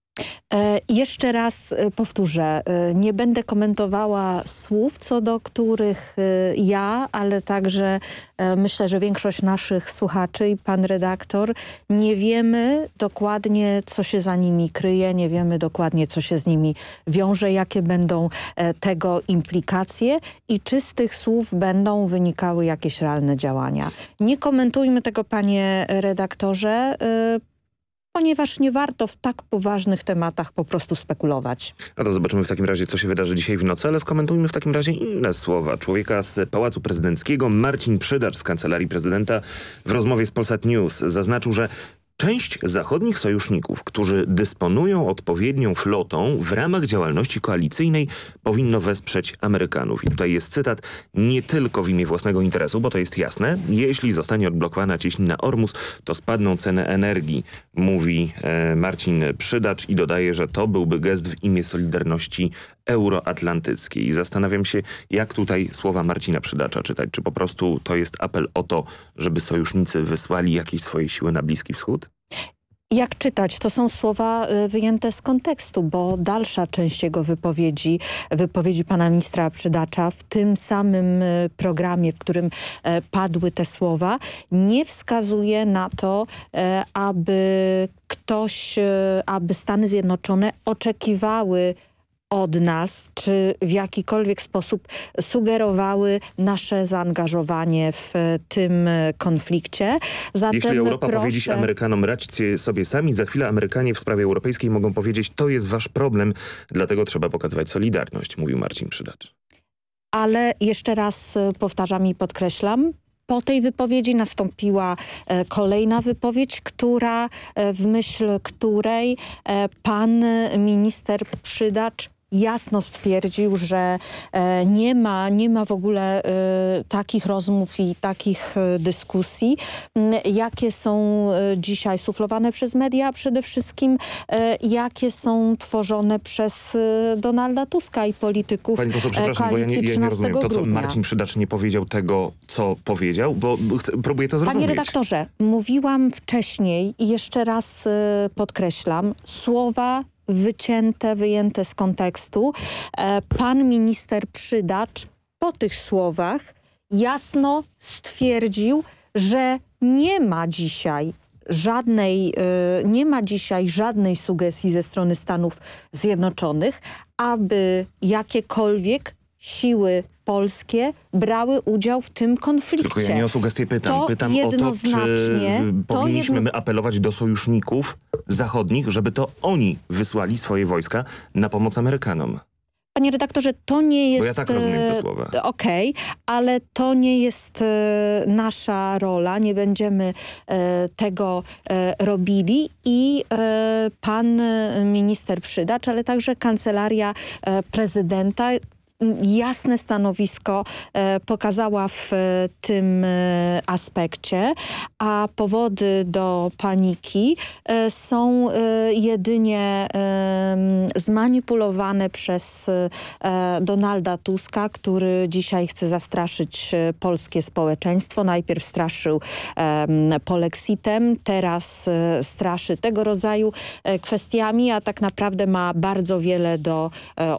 E, jeszcze raz e, powtórzę, e, nie będę komentowała słów, co do których ja, ale także myślę, że większość naszych słuchaczy i pan redaktor nie wiemy dokładnie, co się za nimi kryje, nie wiemy dokładnie, co się z nimi wiąże, jakie będą tego implikacje i czy z tych słów będą wynikały jakieś realne działania. Nie komentujmy tego, panie redaktorze, ponieważ nie warto w tak poważnych tematach po prostu spekulować. A to zobaczymy w takim razie, co się wydarzy dzisiaj w nocy, ale skomentujmy w takim razie inne słowa. Człowieka z Pałacu Prezydenckiego, Marcin Przydacz z Kancelarii Prezydenta w rozmowie z Polsat News zaznaczył, że Część zachodnich sojuszników, którzy dysponują odpowiednią flotą w ramach działalności koalicyjnej powinno wesprzeć Amerykanów. I tutaj jest cytat, nie tylko w imię własnego interesu, bo to jest jasne, jeśli zostanie odblokowana cieśnina Ormus, to spadną ceny energii, mówi e, Marcin Przydacz i dodaje, że to byłby gest w imię Solidarności euroatlantyckiej. Zastanawiam się, jak tutaj słowa Marcina Przydacza czytać. Czy po prostu to jest apel o to, żeby sojusznicy wysłali jakieś swoje siły na Bliski Wschód? Jak czytać? To są słowa y, wyjęte z kontekstu, bo dalsza część jego wypowiedzi, wypowiedzi pana ministra Przydacza w tym samym y, programie, w którym e, padły te słowa, nie wskazuje na to, e, aby ktoś, e, aby Stany Zjednoczone oczekiwały od nas, czy w jakikolwiek sposób sugerowały nasze zaangażowanie w e, tym e, konflikcie. Zatem Jeśli Europa proszę... powiedzieć Amerykanom radźcie sobie sami, za chwilę Amerykanie w sprawie europejskiej mogą powiedzieć to jest wasz problem, dlatego trzeba pokazywać solidarność, mówił Marcin Przydacz. Ale jeszcze raz e, powtarzam i podkreślam, po tej wypowiedzi nastąpiła kolejna wypowiedź, która w myśl której pan minister Przydacz jasno stwierdził, że e, nie ma, nie ma w ogóle e, takich rozmów i takich e, dyskusji, jakie są dzisiaj suflowane przez media, a przede wszystkim jakie są tworzone przez Donalda Tuska i polityków Pani poseł, przepraszam, bo ja nie, ja nie rozumiem. To, co Marcin Przydacz nie powiedział tego, co powiedział, bo chcę, próbuję to zrozumieć. Panie redaktorze, mówiłam wcześniej i jeszcze raz podkreślam, słowa wycięte, wyjęte z kontekstu. E, pan minister Przydacz po tych słowach jasno stwierdził, że nie ma dzisiaj żadnej, e, nie ma dzisiaj żadnej sugestii ze strony Stanów Zjednoczonych, aby jakiekolwiek siły polskie brały udział w tym konflikcie. Tylko ja nie o sugestię pytam. To pytam o to, czy powinniśmy jedno... my apelować do sojuszników zachodnich, żeby to oni wysłali swoje wojska na pomoc Amerykanom. Panie redaktorze, to nie jest... Bo ja tak rozumiem te słowa. Okej, okay, ale to nie jest e, nasza rola. Nie będziemy e, tego e, robili i e, pan minister Przydacz, ale także kancelaria e, prezydenta jasne stanowisko e, pokazała w e, tym e, aspekcie, a powody do paniki są jedynie zmanipulowane przez Donalda Tuska, który dzisiaj chce zastraszyć polskie społeczeństwo. Najpierw straszył polexitem, teraz straszy tego rodzaju kwestiami, a tak naprawdę ma bardzo wiele do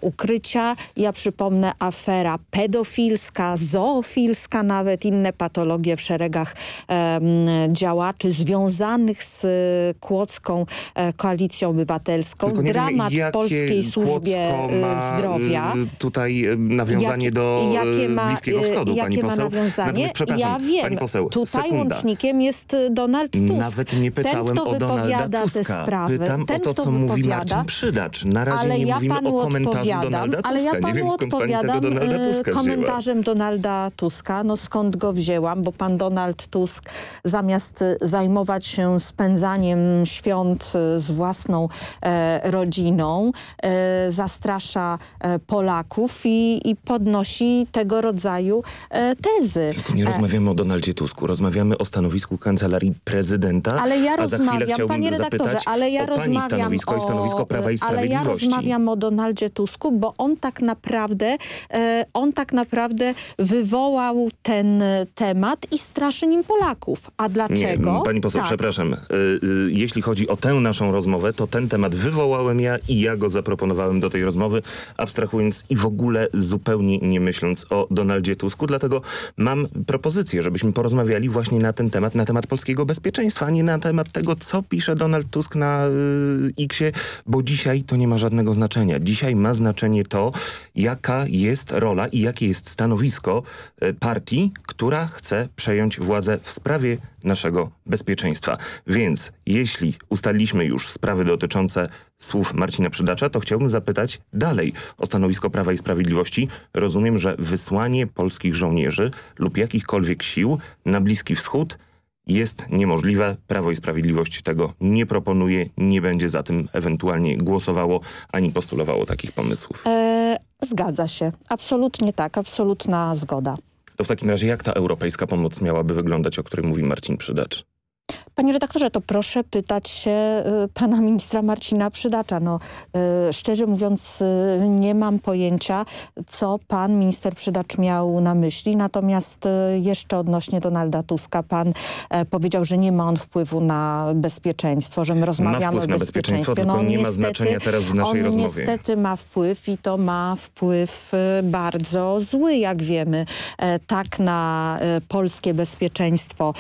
ukrycia. Ja przypomnę przypomnę, afera pedofilska, zoofilska, nawet inne patologie w szeregach działaczy związanych z Kłodzką e, Koalicją Obywatelską. Dramat wiemy, w Polskiej Służbie e, Zdrowia. Y, tutaj e, nawiązanie do jakie ma, Bliskiego Wschodu, jakie pani poseł. Ma nawiązanie? Ja wiem. Poseł, tutaj sekunda. łącznikiem jest Donald Tusk. Nawet nie pytałem ten, kto o Donalda Tuska. Te sprawy, Pytam ten, o to, co mówi Marcin Przydacz. Na razie ale nie ja mówimy o komentarzu Donalda Tuska. Ale ja panu nie wiem, skąd odpowiadam Donalda e, Tuska komentarzem Donalda Tuska. No skąd go wzięłam? Bo pan Donald Tusk zamiast e, zajmować się spędzaniem świąt e, z własną e, rodziną, e, zastrasza e, Polaków i, i, podnosi tego rodzaju tezy. Tylko nie rozmawiamy o Donaldzie Tusku, rozmawiamy o stanowisku kancelarii prezydenta. Ale ja rozmawiam, panie redaktorze, ale ja rozmawiam stanowisko o, i stanowisko Prawa i Sprawiedliwości. Ale ja rozmawiam o Donaldzie Tusku, bo on tak naprawdę on tak naprawdę wywołał ten temat i straszy nim Polaków. A dlaczego? Nie, pani poseł, tak. przepraszam. Y, jeśli chodzi o tę naszą rozmowę, to ten temat wywołałem ja i ja go zaproponowałem do tej rozmowy, abstrahując i w ogóle zupełnie nie myśląc o Donaldzie Tusku. Dlatego mam propozycję, żebyśmy porozmawiali właśnie na ten temat, na temat polskiego bezpieczeństwa, a nie na temat tego, co pisze Donald Tusk na y, X-ie, bo dzisiaj to nie ma żadnego znaczenia. Dzisiaj ma znaczenie to, jaka jest rola i jakie jest stanowisko e, partii, która chce przejąć władzę w sprawie naszego bezpieczeństwa. Więc jeśli ustaliliśmy już sprawy dotyczące słów Marcina Przydacza, to chciałbym zapytać dalej o stanowisko Prawa i Sprawiedliwości. Rozumiem, że wysłanie polskich żołnierzy lub jakichkolwiek sił na Bliski Wschód jest niemożliwe. Prawo i Sprawiedliwość tego nie proponuje, nie będzie za tym ewentualnie głosowało ani postulowało takich pomysłów. E zgadza się. Absolutnie tak. Absolutna zgoda. To w takim razie jak ta europejska pomoc miałaby wyglądać, o której mówi Marcin Przydacz? Panie redaktorze, to proszę pytać się y, pana ministra Marcina Przydacza. No, y, szczerze mówiąc, y, nie mam pojęcia, co pan minister Przydacz miał na myśli. Natomiast jeszcze odnośnie Donalda Tuska, pan e, powiedział, że nie ma on wpływu na bezpieczeństwo, że my rozmawiamy o bezpieczeństwie. tylko nie ma No, niestety, znaczenia teraz w naszej on rozmowie. niestety ma wpływ i to ma wpływ bardzo zły, jak wiemy, e, tak na e, polskie bezpieczeństwo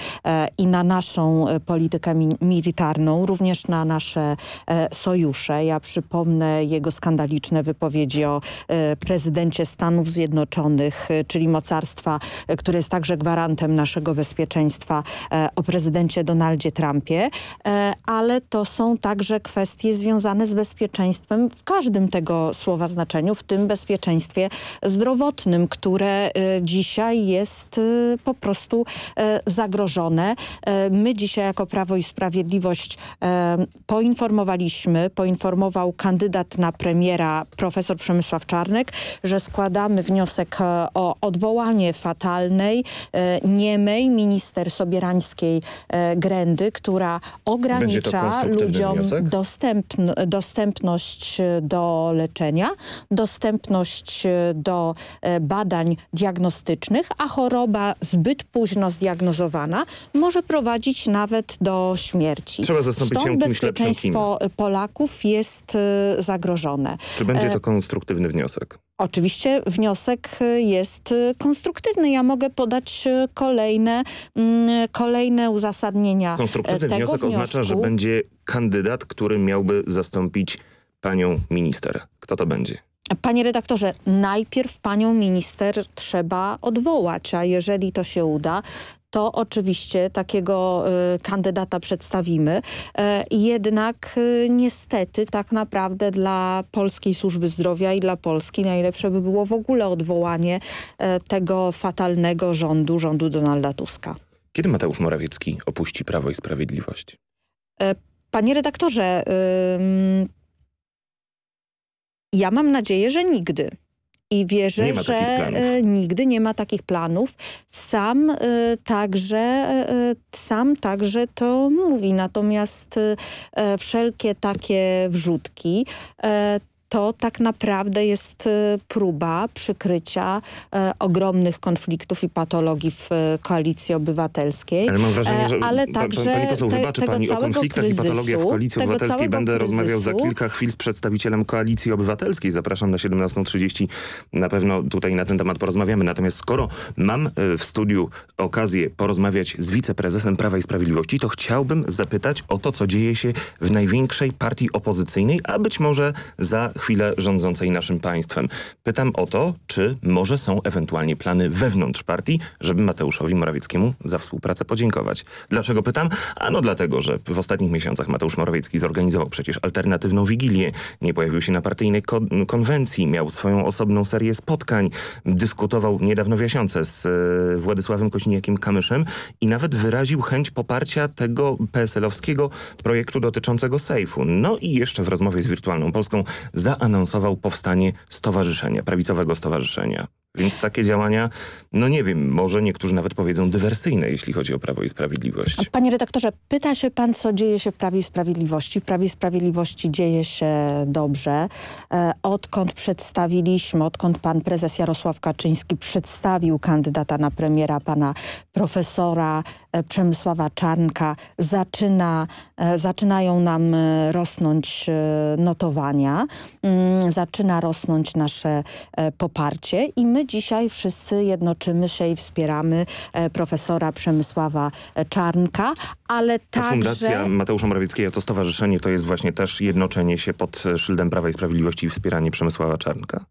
i na naszą politykę mi militarną, również na nasze e, sojusze. Ja przypomnę jego skandaliczne wypowiedzi o e, prezydencie Stanów Zjednoczonych, e, czyli mocarstwa, które jest także gwarantem naszego bezpieczeństwa, o prezydencie Donaldzie Trumpie, ale to są także kwestie związane z bezpieczeństwem w każdym tego słowa znaczeniu, w tym bezpieczeństwie zdrowotnym, które dzisiaj jest po prostu zagrożone. My dzisiaj jako Prawo i Sprawiedliwość e, poinformowaliśmy, poinformował kandydat na premiera profesor Przemysław Czarnek, że składamy wniosek e, o odwołanie fatalnej, e, niemej minister Sobierańskiej e, Grendy, która ogranicza ludziom dostępn dostępność e, do leczenia, dostępność e, do badań diagnostycznych, a choroba zbyt późno zdiagnozowana może prowadzić nawet do śmierci. Trzeba zastąpić ją Stąd kimś lepszym, kim? bezpieczeństwo Polaków jest e, zagrożone. Czy będzie E, to konstruktywny wniosek? Oczywiście wniosek y, jest y, konstruktywny. Ja mogę podać y, kolejne, mm, kolejne uzasadnienia e, Konstruktywny tego wniosek wniosku. oznacza, że będzie kandydat, który miałby zastąpić panią minister. Kto to będzie? Panie redaktorze, najpierw panią minister trzeba odwołać, a jeżeli to się uda, to oczywiście takiego y, kandydata przedstawimy. E, jednak y, niestety tak naprawdę dla Polskiej Służby Zdrowia i dla Polski najlepsze by było w ogóle odwołanie e, tego fatalnego rządu, rządu Donalda Tuska. Kiedy Mateusz Morawiecki opuści Prawo i Sprawiedliwość? E, Panie redaktorze, ja mam nadzieję, że nigdy. I wierzę, że e, nigdy nie ma takich planów. Sam e, także e, sam także to mówi. Natomiast wszelkie takie wrzutki to tak naprawdę jest e, próba przykrycia e, ogromnych konfliktów i patologii w e, Koalicji Obywatelskiej. Ale mam wrażenie, E, że ale także pani poseł, te- wybaczy pani o konfliktach i patologiach w Koalicji Obywatelskiej. Będę rozmawiał za kryzysu. kilka chwil z przedstawicielem Koalicji Obywatelskiej. Zapraszam na 17.30. Na pewno tutaj na ten temat porozmawiamy. Natomiast skoro mam w studiu okazję porozmawiać z wiceprezesem Prawa i Sprawiedliwości, to chciałbym zapytać o to, co dzieje się w największej partii opozycyjnej, a być może za chwilę rządzącej naszym państwem. Pytam o to, czy może są ewentualnie plany wewnątrz partii, żeby Mateuszowi Morawieckiemu za współpracę podziękować. Dlaczego pytam? Ano dlatego, że w ostatnich miesiącach Mateusz Morawiecki zorganizował przecież alternatywną wigilię, nie pojawił się na partyjnej ko konwencji, miał swoją osobną serię spotkań, dyskutował niedawno w Jasiące z e, Władysławem Kośniakiem-Kamyszem i nawet wyraził chęć poparcia tego PSL-owskiego projektu dotyczącego sejfu. No i jeszcze w rozmowie z Wirtualną Polską zaanonsował powstanie stowarzyszenia, prawicowego stowarzyszenia. Więc takie działania, no nie wiem, może niektórzy nawet powiedzą dywersyjne, jeśli chodzi o Prawo i Sprawiedliwość. Panie redaktorze, pyta się pan, co dzieje się w Prawie i Sprawiedliwości. W Prawie i Sprawiedliwości dzieje się dobrze. E, odkąd przedstawiliśmy, odkąd pan prezes Jarosław Kaczyński przedstawił kandydata na premiera, pana profesora Przemysława Czarnka, zaczyna, e, zaczynają nam e, rosnąć e, notowania, mm, zaczyna rosnąć nasze e, poparcie i my dzisiaj wszyscy jednoczymy się i wspieramy e, profesora Przemysława e, Czarnka, ale Ta także... Fundacja Mateusza Morawieckiego, to stowarzyszenie, to jest właśnie też jednoczenie się pod e, szyldem Prawa i Sprawiedliwości i wspieranie Przemysława Czarnka.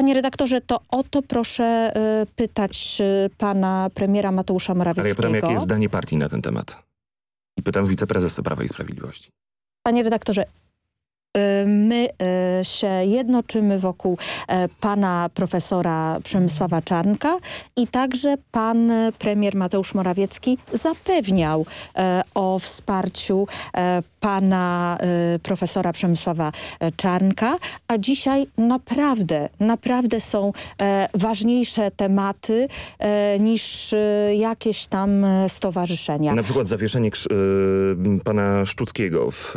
Panie redaktorze, to o to proszę e, pytać e, pana premiera Mateusza Ale ja Morawieckiego. pytam, jakie jest zdanie partii na ten temat. I pytam wiceprezesa Prawa i Sprawiedliwości. Panie redaktorze, my się jednoczymy wokół pana profesora Przemysława Czarnka i także pan premier Mateusz Morawiecki zapewniał o wsparciu pana profesora Przemysława Czarnka, a dzisiaj naprawdę, naprawdę są ważniejsze tematy niż jakieś tam stowarzyszenia. Na przykład zawieszenie pana Szczuckiego w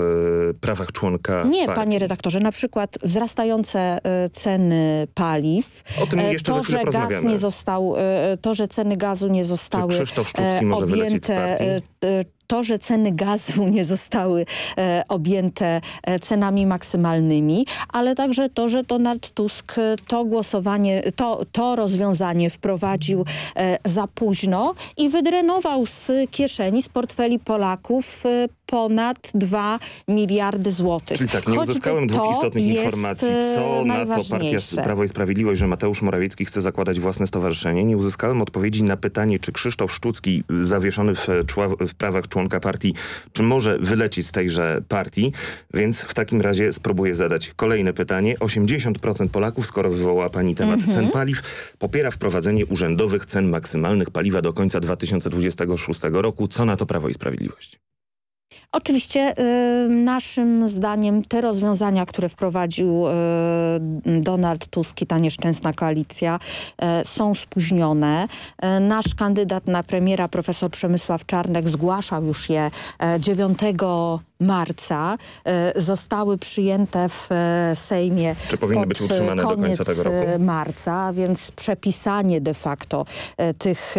prawach członka Nie, panie redaktorze, na przykład wzrastające ceny paliw. O tym jeszcze to, że gaz nie został, to, że ceny gazu nie zostały może objęte to, że ceny gazu nie zostały e, objęte e, cenami maksymalnymi, ale także to, że Donald Tusk to głosowanie, to, to rozwiązanie wprowadził e, za późno i wydrenował z kieszeni, z portfeli Polaków e, ponad 2 miliardy złotych. Czyli tak, nie Choćby uzyskałem dwóch istotnych informacji. Co e, na to partia Prawo i Sprawiedliwość, że Mateusz Morawiecki chce zakładać własne stowarzyszenie? Nie uzyskałem odpowiedzi na pytanie, czy Krzysztof Szczucki, zawieszony w, w prawach członka partii, czy może wylecieć z tejże partii? Więc w takim razie spróbuję zadać kolejne pytanie. 80% Polaków, skoro wywołała pani temat mhm. cen paliw, popiera wprowadzenie urzędowych cen maksymalnych paliwa do końca 2026 roku. Co na to Prawo i Sprawiedliwość? Oczywiście y, naszym zdaniem te rozwiązania, które wprowadził y, Donald Tusk i ta nieszczęsna koalicja y, są spóźnione. Y, nasz kandydat na premiera profesor Przemysław Czarnek zgłaszał już je 9 y, marca e, zostały przyjęte w Sejmie Czy powinny być utrzymane do końca tego roku? Marca, więc przepisanie de facto tych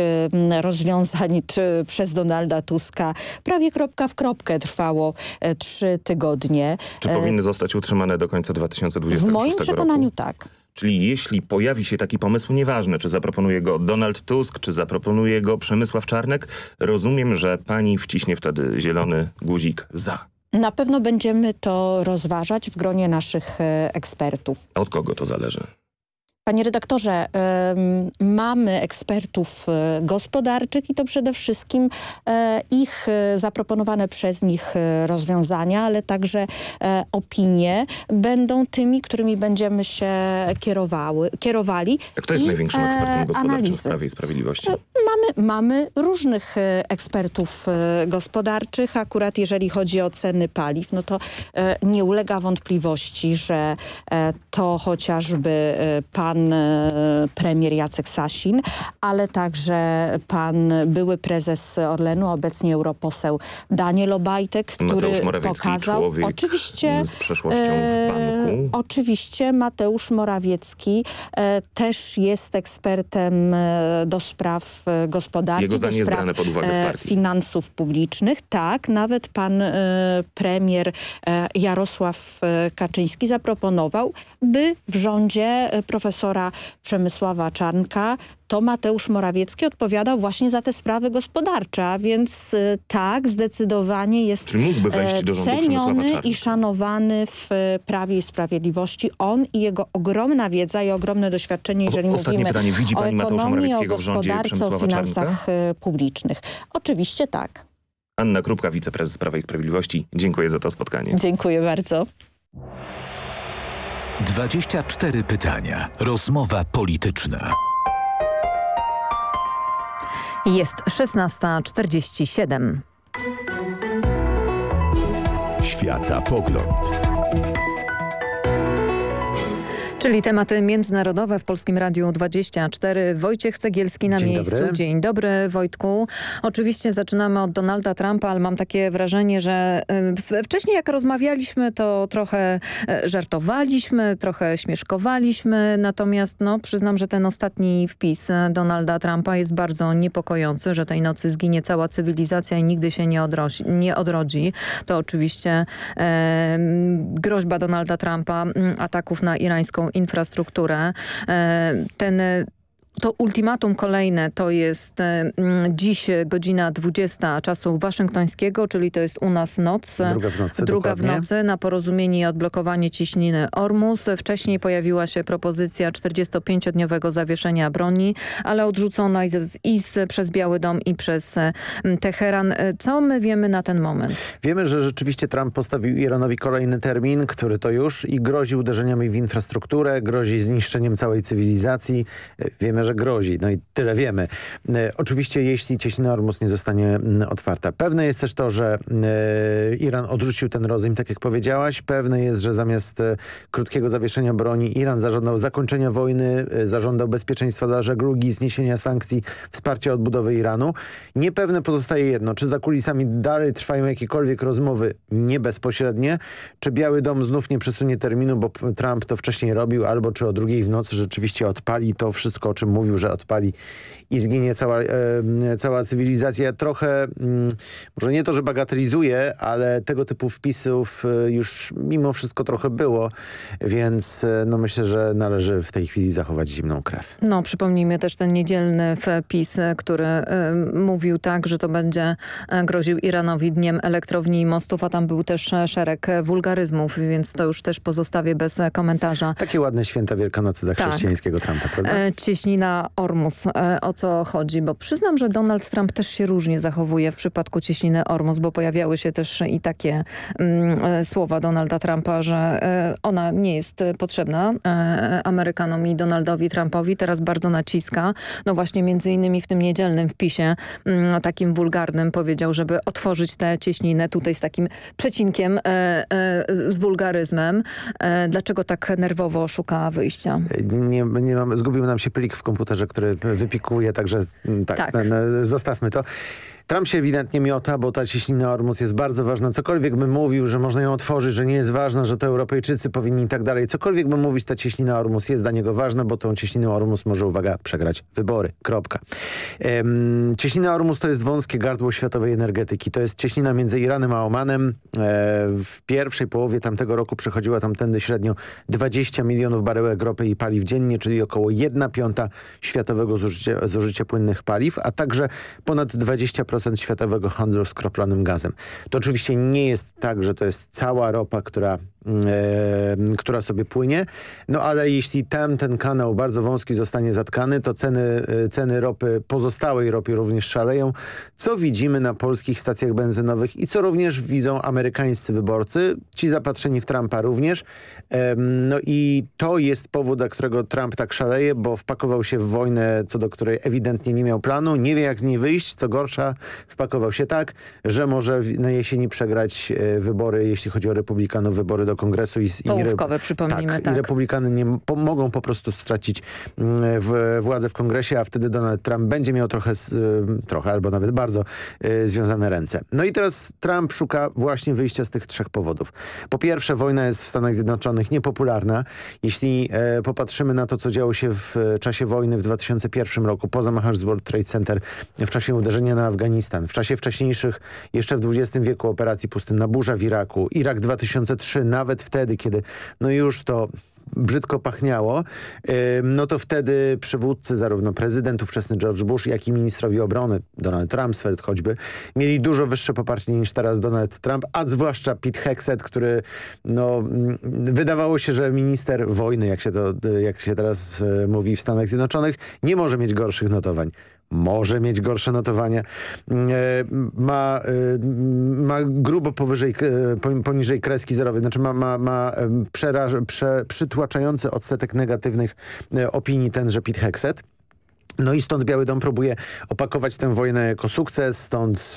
rozwiązań przez Donalda Tuska prawie kropka w kropkę trwało trzy tygodnie. Czy powinny zostać utrzymane do końca 2026 roku? W moim przekonaniu roku? tak. Czyli jeśli pojawi się taki pomysł, nieważne czy zaproponuje go Donald Tusk, czy zaproponuje go Przemysław Czarnek, rozumiem, że pani wciśnie wtedy zielony guzik za. Na pewno będziemy to rozważać w gronie naszych e, ekspertów. A od kogo to zależy? Panie redaktorze, mamy ekspertów e, gospodarczych i to przede wszystkim e, ich e, zaproponowane przez nich rozwiązania, ale także opinie będą tymi, którymi będziemy się kierowały, kierowali. A kto jest największym ekspertem gospodarczym analizy. w Prawie i Sprawiedliwości? Mamy, mamy różnych ekspertów gospodarczych. Akurat jeżeli chodzi o ceny paliw, no to nie ulega wątpliwości, że to chociażby pan pan e, premier Jacek Sasin, ale także pan były prezes Orlenu, obecnie europoseł Daniel Obajtek, który pokazał... Oczywiście z przeszłością w e, banku. oczywiście Mateusz Morawiecki e, też jest ekspertem do spraw gospodarki, do spraw finansów publicznych. Tak, nawet pan premier Jarosław Kaczyński zaproponował, by w rządzie profesor profesora Przemysława Czarnka, to Mateusz Morawiecki odpowiadał właśnie za te sprawy gospodarcze, a więc y, tak, zdecydowanie jest e, ceniony i szanowany w e, Prawie i Sprawiedliwości. On i jego ogromna wiedza i ogromne doświadczenie, jeżeli Ostatnie mówimy pytanie. Widzi pani o ekonomii, o gospodarce, o finansach Czarnka? E, publicznych. Oczywiście tak. Anna Krupka, wiceprezes Prawa i Sprawiedliwości. Dziękuję za to spotkanie. Dziękuję bardzo. 24 pytania. Rozmowa polityczna. Jest 16.47. Świata pogląd. Czyli tematy międzynarodowe w Polskim Radiu 24. Wojciech Cegielski na Dzień miejscu. Dobry. Dzień dobry Wojtku. Oczywiście zaczynamy od Donalda Trumpa, ale mam takie wrażenie, że wcześniej jak rozmawialiśmy to trochę e, żartowaliśmy, trochę śmieszkowaliśmy, natomiast no, przyznam, że ten ostatni wpis Donalda Trumpa jest bardzo niepokojący, że tej nocy zginie cała cywilizacja i nigdy się nie, odrosi, nie odrodzi. To oczywiście e, groźba Donalda Trumpa ataków na irańską infrastrukturę. E, ten to ultimatum kolejne to jest mm, dziś godzina 20 czasu waszyngtońskiego, czyli to jest u nas noc. Druga w nocy, Druga w nocy na porozumienie i odblokowanie ciśniny Ormus. Wcześniej pojawiła się propozycja 45-dniowego zawieszenia broni, ale odrzucona i, z, i z, przez Biały Dom i przez Teheran. Co my wiemy na ten moment? Wiemy, że rzeczywiście Trump postawił Iranowi kolejny termin, który to już i grozi uderzeniami w infrastrukturę, grozi zniszczeniem całej cywilizacji. Wiemy, że grozi. No i tyle wiemy. E, oczywiście jeśli cieśnina Ormus nie zostanie otwarta. Pewne jest też to, że e, Iran odrzucił ten rozejm, tak jak powiedziałaś. Pewne jest, że zamiast e, krótkiego zawieszenia broni Iran zażądał zakończenia wojny, zażądał bezpieczeństwa dla żeglugi, zniesienia sankcji, wsparcia odbudowy Iranu. Niepewne pozostaje jedno, czy za kulisami dalej trwają jakiekolwiek rozmowy nie bezpośrednie, czy Biały Dom znów nie przesunie terminu, bo Trump to wcześniej robił, albo czy o drugiej w nocy rzeczywiście odpali to wszystko, o czym mówił, że odpali i zginie cała, e, cała cywilizacja. Trochę, mm, może nie to, że bagatelizuję, ale tego typu wpisów e, już mimo wszystko trochę było, więc e, no myślę, że należy w tej chwili zachować zimną krew. No, przypomnijmy też ten niedzielny wpis, który mówił tak, że to będzie groził Iranowi dniem elektrowni i mostów, a tam był też szereg wulgaryzmów, więc to już też pozostawię bez komentarza. Takie ładne święta Wielkanocy dla tak. chrześcijańskiego Trumpa, prawda? Cieśnina Ormus. O co chodzi? Bo przyznam, że Donald Trump też się różnie zachowuje w przypadku cieśniny Ormus, bo pojawiały się też i takie mm, słowa Donalda Trumpa, że ona nie jest potrzebna Amerykanom i Donaldowi Trumpowi. Teraz bardzo naciska. No właśnie między innymi w tym niedzielnym wpisie mm, takim wulgarnym powiedział, żeby otworzyć tę cieśninę tutaj z takim przecinkiem, e, e, z wulgaryzmem. E, dlaczego tak nerwowo szuka wyjścia? Nie, nie mam, zgubił nam się plik w komputerze, który wypikuje, także mm, tak, tak. zostawmy to. Trump się ewidentnie miota, bo ta cieśnina Ormus jest bardzo ważna. Cokolwiek bym mówił, że można ją otworzyć, że nie jest ważna, że to Europejczycy powinni i tak dalej. Cokolwiek bym mówić, ta cieśnina Ormus jest dla niego ważna, bo tą cieśniną Ormus może, uwaga, przegrać wybory. Kropka. Ehm, cieśnina Ormus to jest wąskie gardło światowej energetyki. To jest cieśnina między Iranem a Omanem. E, w pierwszej połowie tamtego roku przechodziła tamtędy średnio 20 milionów baryłek ropy i paliw dziennie, czyli około 1 piąta światowego zużycia, zużycia płynnych paliw, a także ponad 20% 10% światowego handlu skroplonym gazem. To oczywiście nie jest tak, że to jest cała ropa, która która sobie płynie. No ale jeśli tam ten kanał bardzo wąski zostanie zatkany, to ceny, e, ceny ropy, pozostałej ropy również szaleją, co widzimy na polskich stacjach benzynowych i co również widzą amerykańscy wyborcy, ci zapatrzeni w Trumpa również. no i to jest powód, dla którego Trump tak szaleje, bo wpakował się w wojnę, co do której ewidentnie nie miał planu, nie wie jak z niej wyjść, co gorsza, wpakował się tak, że może na jesieni przegrać e, wybory, jeśli chodzi o republikanów, wybory do do kongresu. I, Połówkowe, i, przypomnijmy, tak, tak. I republikany nie, po, mogą po prostu stracić mm, w, władzę w kongresie, a wtedy Donald Trump będzie miał trochę, y, trochę albo nawet bardzo y, związane ręce. No i teraz Trump szuka właśnie wyjścia z tych trzech powodów. Po pierwsze, wojna jest w Stanach Zjednoczonych niepopularna. Jeśli e, popatrzymy na to, co działo się w czasie wojny w 2001 roku, po zamachach z World Trade Center, w czasie uderzenia na Afganistan, w czasie wcześniejszych, jeszcze w XX wieku operacji Pustynna Burza w Iraku, Irak 2003, na nawet wtedy, kiedy no już to brzydko pachniało, no to wtedy przywódcy, zarówno prezydent ówczesny George Bush, jak i ministrowie obrony, Donald Trump, choćby, mieli dużo wyższe poparcie niż teraz Donald Trump, a zwłaszcza Pete Hexet, który no, mm, wydawało się, że minister wojny, jak się, to, jak się teraz e, mówi w Stanach Zjednoczonych, nie może mieć gorszych notowań może mieć gorsze notowania, mm, e, ma, e, ma grubo powyżej, e, poniżej kreski zerowej, znaczy ma, ma, ma przeraż, prze, przytłaczający odsetek negatywnych opinii tenże Pete Hexet. No i stąd Biały Dom próbuje opakować tę wojnę jako sukces, stąd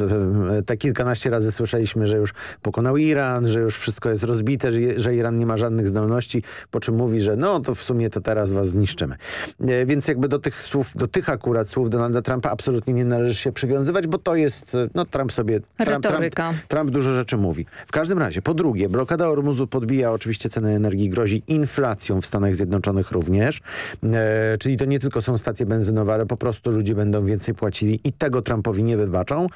e, te kilkanaście razy słyszeliśmy, że już pokonał Iran, że już wszystko jest rozbite, że, Iran nie ma żadnych zdolności, po czym mówi, że no to w sumie to teraz was zniszczymy. E, więc jakby do tych słów, do tych akurat słów Donalda Trumpa absolutnie nie należy się przywiązywać, bo to jest, e, no Trump sobie, Trump, Trump, Trump dużo rzeczy mówi. W każdym razie, po drugie, blokada Ormuzu podbija oczywiście cenę energii, grozi inflacją w Stanach Zjednoczonych również, czyli to nie tylko są stacje benzynowe, ale po prostu ludzie będą więcej płacili i tego Trumpowi nie wybaczą.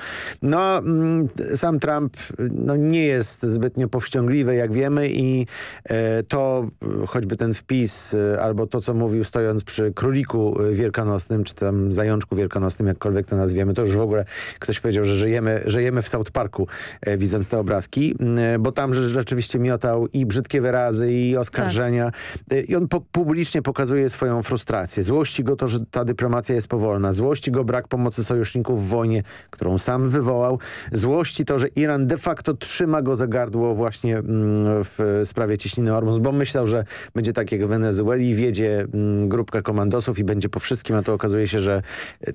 No, mm, sam Trump no, nie jest zbytnio powściągliwy, jak wiemy i e, to choćby ten wpis e, albo to, co mówił stojąc przy króliku wielkanocnym, czy tam zajączku wielkanocnym, jakkolwiek to nazwiemy, to już w ogóle ktoś powiedział, że żyjemy, żyjemy w South Parku, e, widząc te obrazki, bo tam rzeczywiście miotał i brzydkie wyrazy, i oskarżenia. Tak. I on po publicznie pokazuje swoją frustrację. Złości go to, że ta dyplomacja jest powolna. Złości go brak pomocy sojuszników w wojnie, którą sam wywołał. Złości to, że Iran de facto trzyma go za gardło właśnie mm, w sprawie cieśniny Ormus, bo myślał, że będzie tak jak w Wenezueli, wiedzie mm, grupkę komandosów i będzie po wszystkim, a to okazuje się, że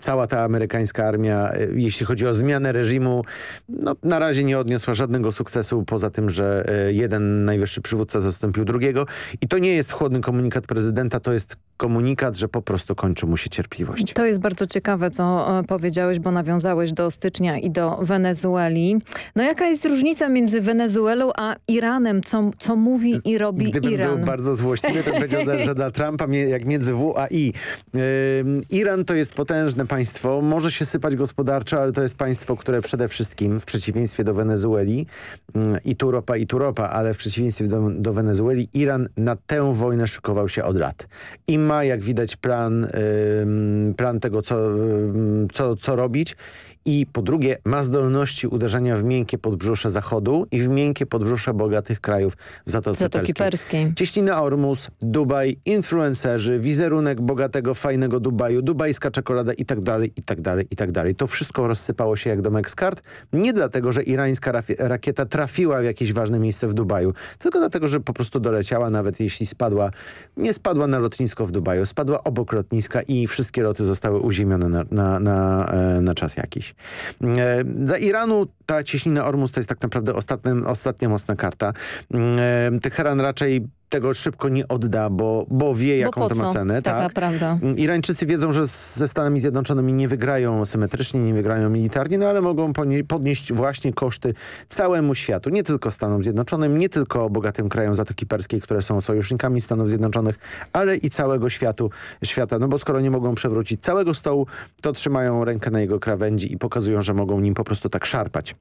cała ta amerykańska armia, e, jeśli chodzi o zmianę reżimu, no, na razie nie odniosła żadnego sukcesu, poza tym, że e, jeden najwyższy przywódca zastąpił drugiego. I to nie jest chłodny komunikat prezydenta, to jest komunikat, że po prostu kończy mu się cierpliwość. To jest bardzo ciekawe, co e, powiedziałeś, bo nawiązałeś do stycznia i do Wenezueli. No jaka jest różnica między Wenezuelą a Iranem? Co, co mówi i robi Gdybym Iran? był bardzo złośliwy, to powiedział, że dla Trumpa jak między W a I. Yy, Iran to jest potężne państwo, może się sypać gospodarczo, ale to jest państwo, które przede wszystkim, w przeciwieństwie do Wenezueli, yy, i tu ropa, i tu ropa, ale w przeciwieństwie do, do Wenezueli, Iran na tę wojnę szykował się od lat. I ma, jak widać, plan, plan tego, co, co, co robić i po drugie ma zdolności uderzenia w miękkie podbrzusze Zachodu i w miękkie podbrzusze bogatych krajów w Zatoce Zatoki Perskiej. Cieśnina Ormus, Dubaj, influencerzy, wizerunek bogatego, fajnego Dubaju, dubajska czekolada i tak dalej, i tak dalej, i tak dalej. To wszystko rozsypało się jak domek z kart. Nie dlatego, że irańska rakieta trafiła w jakieś ważne miejsce w Dubaju, tylko dlatego, że po prostu doleciała, nawet jeśli spadła, nie spadła na lotnisko w Dubaju, spadła obok lotniska i wszystkie loty zostały uziemione na, na, na, e, na czas jakiś. E, dla Iranu ta cieśnina Ormus to jest tak naprawdę ostatnia, ostatnia mocna karta. E, Teheran raczej tego szybko nie odda, bo, bo wie, jaką bo to ma cenę. Taka tak. prawda. Irańczycy wiedzą, że ze Stanami Zjednoczonymi nie wygrają symetrycznie, nie wygrają militarnie, no ale mogą podnieść właśnie koszty całemu światu. Nie tylko Stanom Zjednoczonym, nie tylko bogatym krajom Zatoki Perskiej, które są sojusznikami Stanów Zjednoczonych, ale i całego światu, świata. No bo skoro nie mogą przewrócić całego stołu, to trzymają rękę na jego krawędzi i pokazują, że mogą nim po prostu tak szarpać.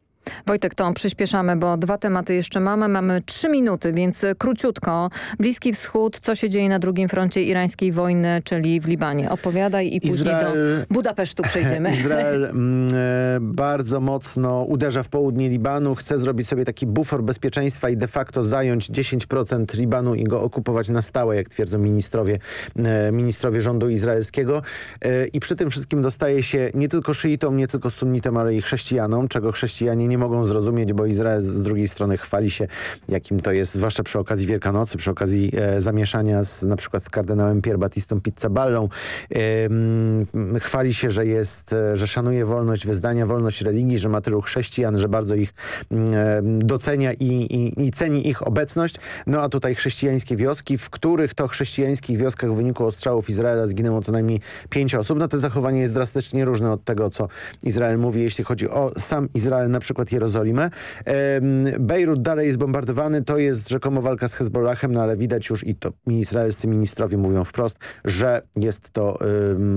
Wojtek, to przyspieszamy, bo dwa tematy jeszcze mamy. Mamy trzy minuty, więc króciutko. Bliski Wschód, co się dzieje na drugim froncie irańskiej wojny, czyli w Libanie. Opowiadaj i później Izrael, do Budapesztu przejdziemy. Izrael mm, e, bardzo mocno uderza w południe Libanu, chce zrobić sobie taki bufor bezpieczeństwa i de facto zająć 10% Libanu i go okupować na stałe, jak twierdzą ministrowie, e, ministrowie rządu izraelskiego. E, I przy tym wszystkim dostaje się nie tylko szyitom, nie tylko sunnitom, ale i chrześcijanom, czego chrześcijanie nie nie mogą zrozumieć, bo Izrael z drugiej strony chwali się, jakim to jest, zwłaszcza przy okazji Wielkanocy, przy okazji e, zamieszania z, na przykład z kardynałem Pier Battistą Pizzaballą. E, chwali się, że jest, e, że szanuje wolność wyznania, wolność religii, że ma tylu chrześcijan, że bardzo ich e, docenia i, i, i ceni ich obecność. No a tutaj chrześcijańskie wioski, w których to chrześcijańskich wioskach w wyniku ostrzałów Izraela zginęło co najmniej pięć osób. No to zachowanie jest drastycznie różne od tego, co Izrael mówi, jeśli chodzi o sam Izrael, na przykład przykład Jerozolimę. Bejrut dalej jest bombardowany, to jest rzekomo walka z Hezbollahem, no ale widać już i to izraelscy ministrowie mówią wprost, że jest to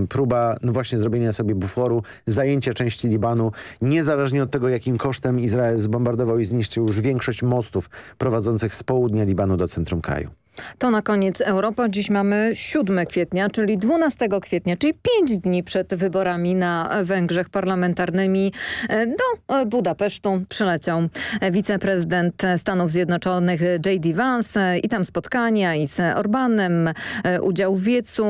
próba no właśnie zrobienia sobie buforu, zajęcia części Libanu, niezależnie od tego jakim kosztem Izrael zbombardował i zniszczył już większość mostów prowadzących z południa Libanu do centrum kraju. To na koniec Europa. Dziś mamy 7 kwietnia, czyli 12 kwietnia, czyli 5 dni przed wyborami na Węgrzech parlamentarnymi do Budapesztu przyleciał wiceprezydent Stanów Zjednoczonych J.D. Vance i tam spotkania i z Orbanem, udział w wiecu.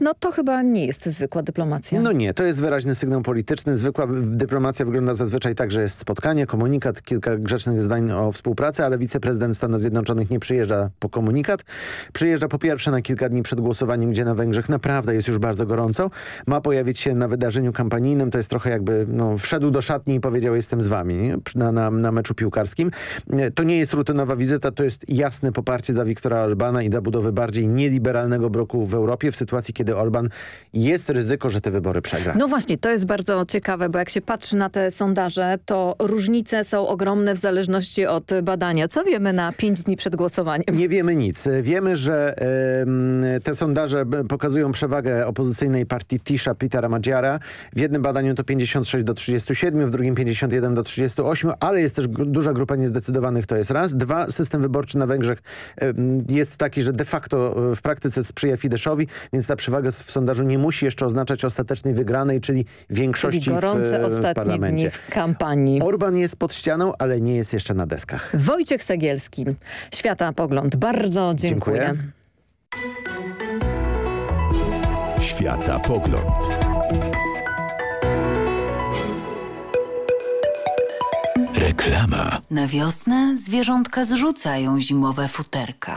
No to chyba nie jest zwykła dyplomacja. No nie, to jest wyraźny sygnał polityczny. Zwykła dyplomacja wygląda zazwyczaj tak, że jest spotkanie, komunikat, kilka grzecznych zdań o współpracy, ale wiceprezydent Stanów Zjednoczonych nie przyjeżdża po komunikacie komunikat. Przyjeżdża po pierwsze na kilka dni przed głosowaniem, gdzie na Węgrzech naprawdę jest już bardzo gorąco. Ma pojawić się na wydarzeniu kampanijnym. To jest trochę jakby no, wszedł do szatni i powiedział jestem z wami na, na, na meczu piłkarskim. To nie jest rutynowa wizyta, to jest jasne poparcie dla Viktora Orbana i dla budowy bardziej nieliberalnego bloku w Europie w sytuacji, kiedy Orban jest ryzyko, że te wybory przegra. No właśnie, to jest bardzo ciekawe, bo jak się patrzy na te sondaże, to różnice są ogromne w zależności od badania. Co wiemy na pięć dni przed głosowaniem? Nie wiemy wiemy nic. Wiemy, że e, te sondaże pokazują przewagę opozycyjnej partii Tisha Petera Madziara. W jednym badaniu to 56 do 37, w drugim 51 do 38, ale jest też duża grupa niezdecydowanych, to jest raz. Dwa, system wyborczy na Węgrzech e, jest taki, że de facto w praktyce sprzyja Fideszowi, więc ta przewaga w sondażu nie musi jeszcze oznaczać ostatecznej wygranej, czyli większości czyli gorące w, ostatnie w parlamencie. Dni w kampanii. Orban jest pod ścianą, ale nie jest jeszcze na deskach. Wojciech Segielski, Świata Pogląd. Bardzo dziękuję. dziękuję. Świata Pogląd. Reklama. Na wiosnę zwierzątka zrzucają zimowe futerka.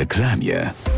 Reklamie.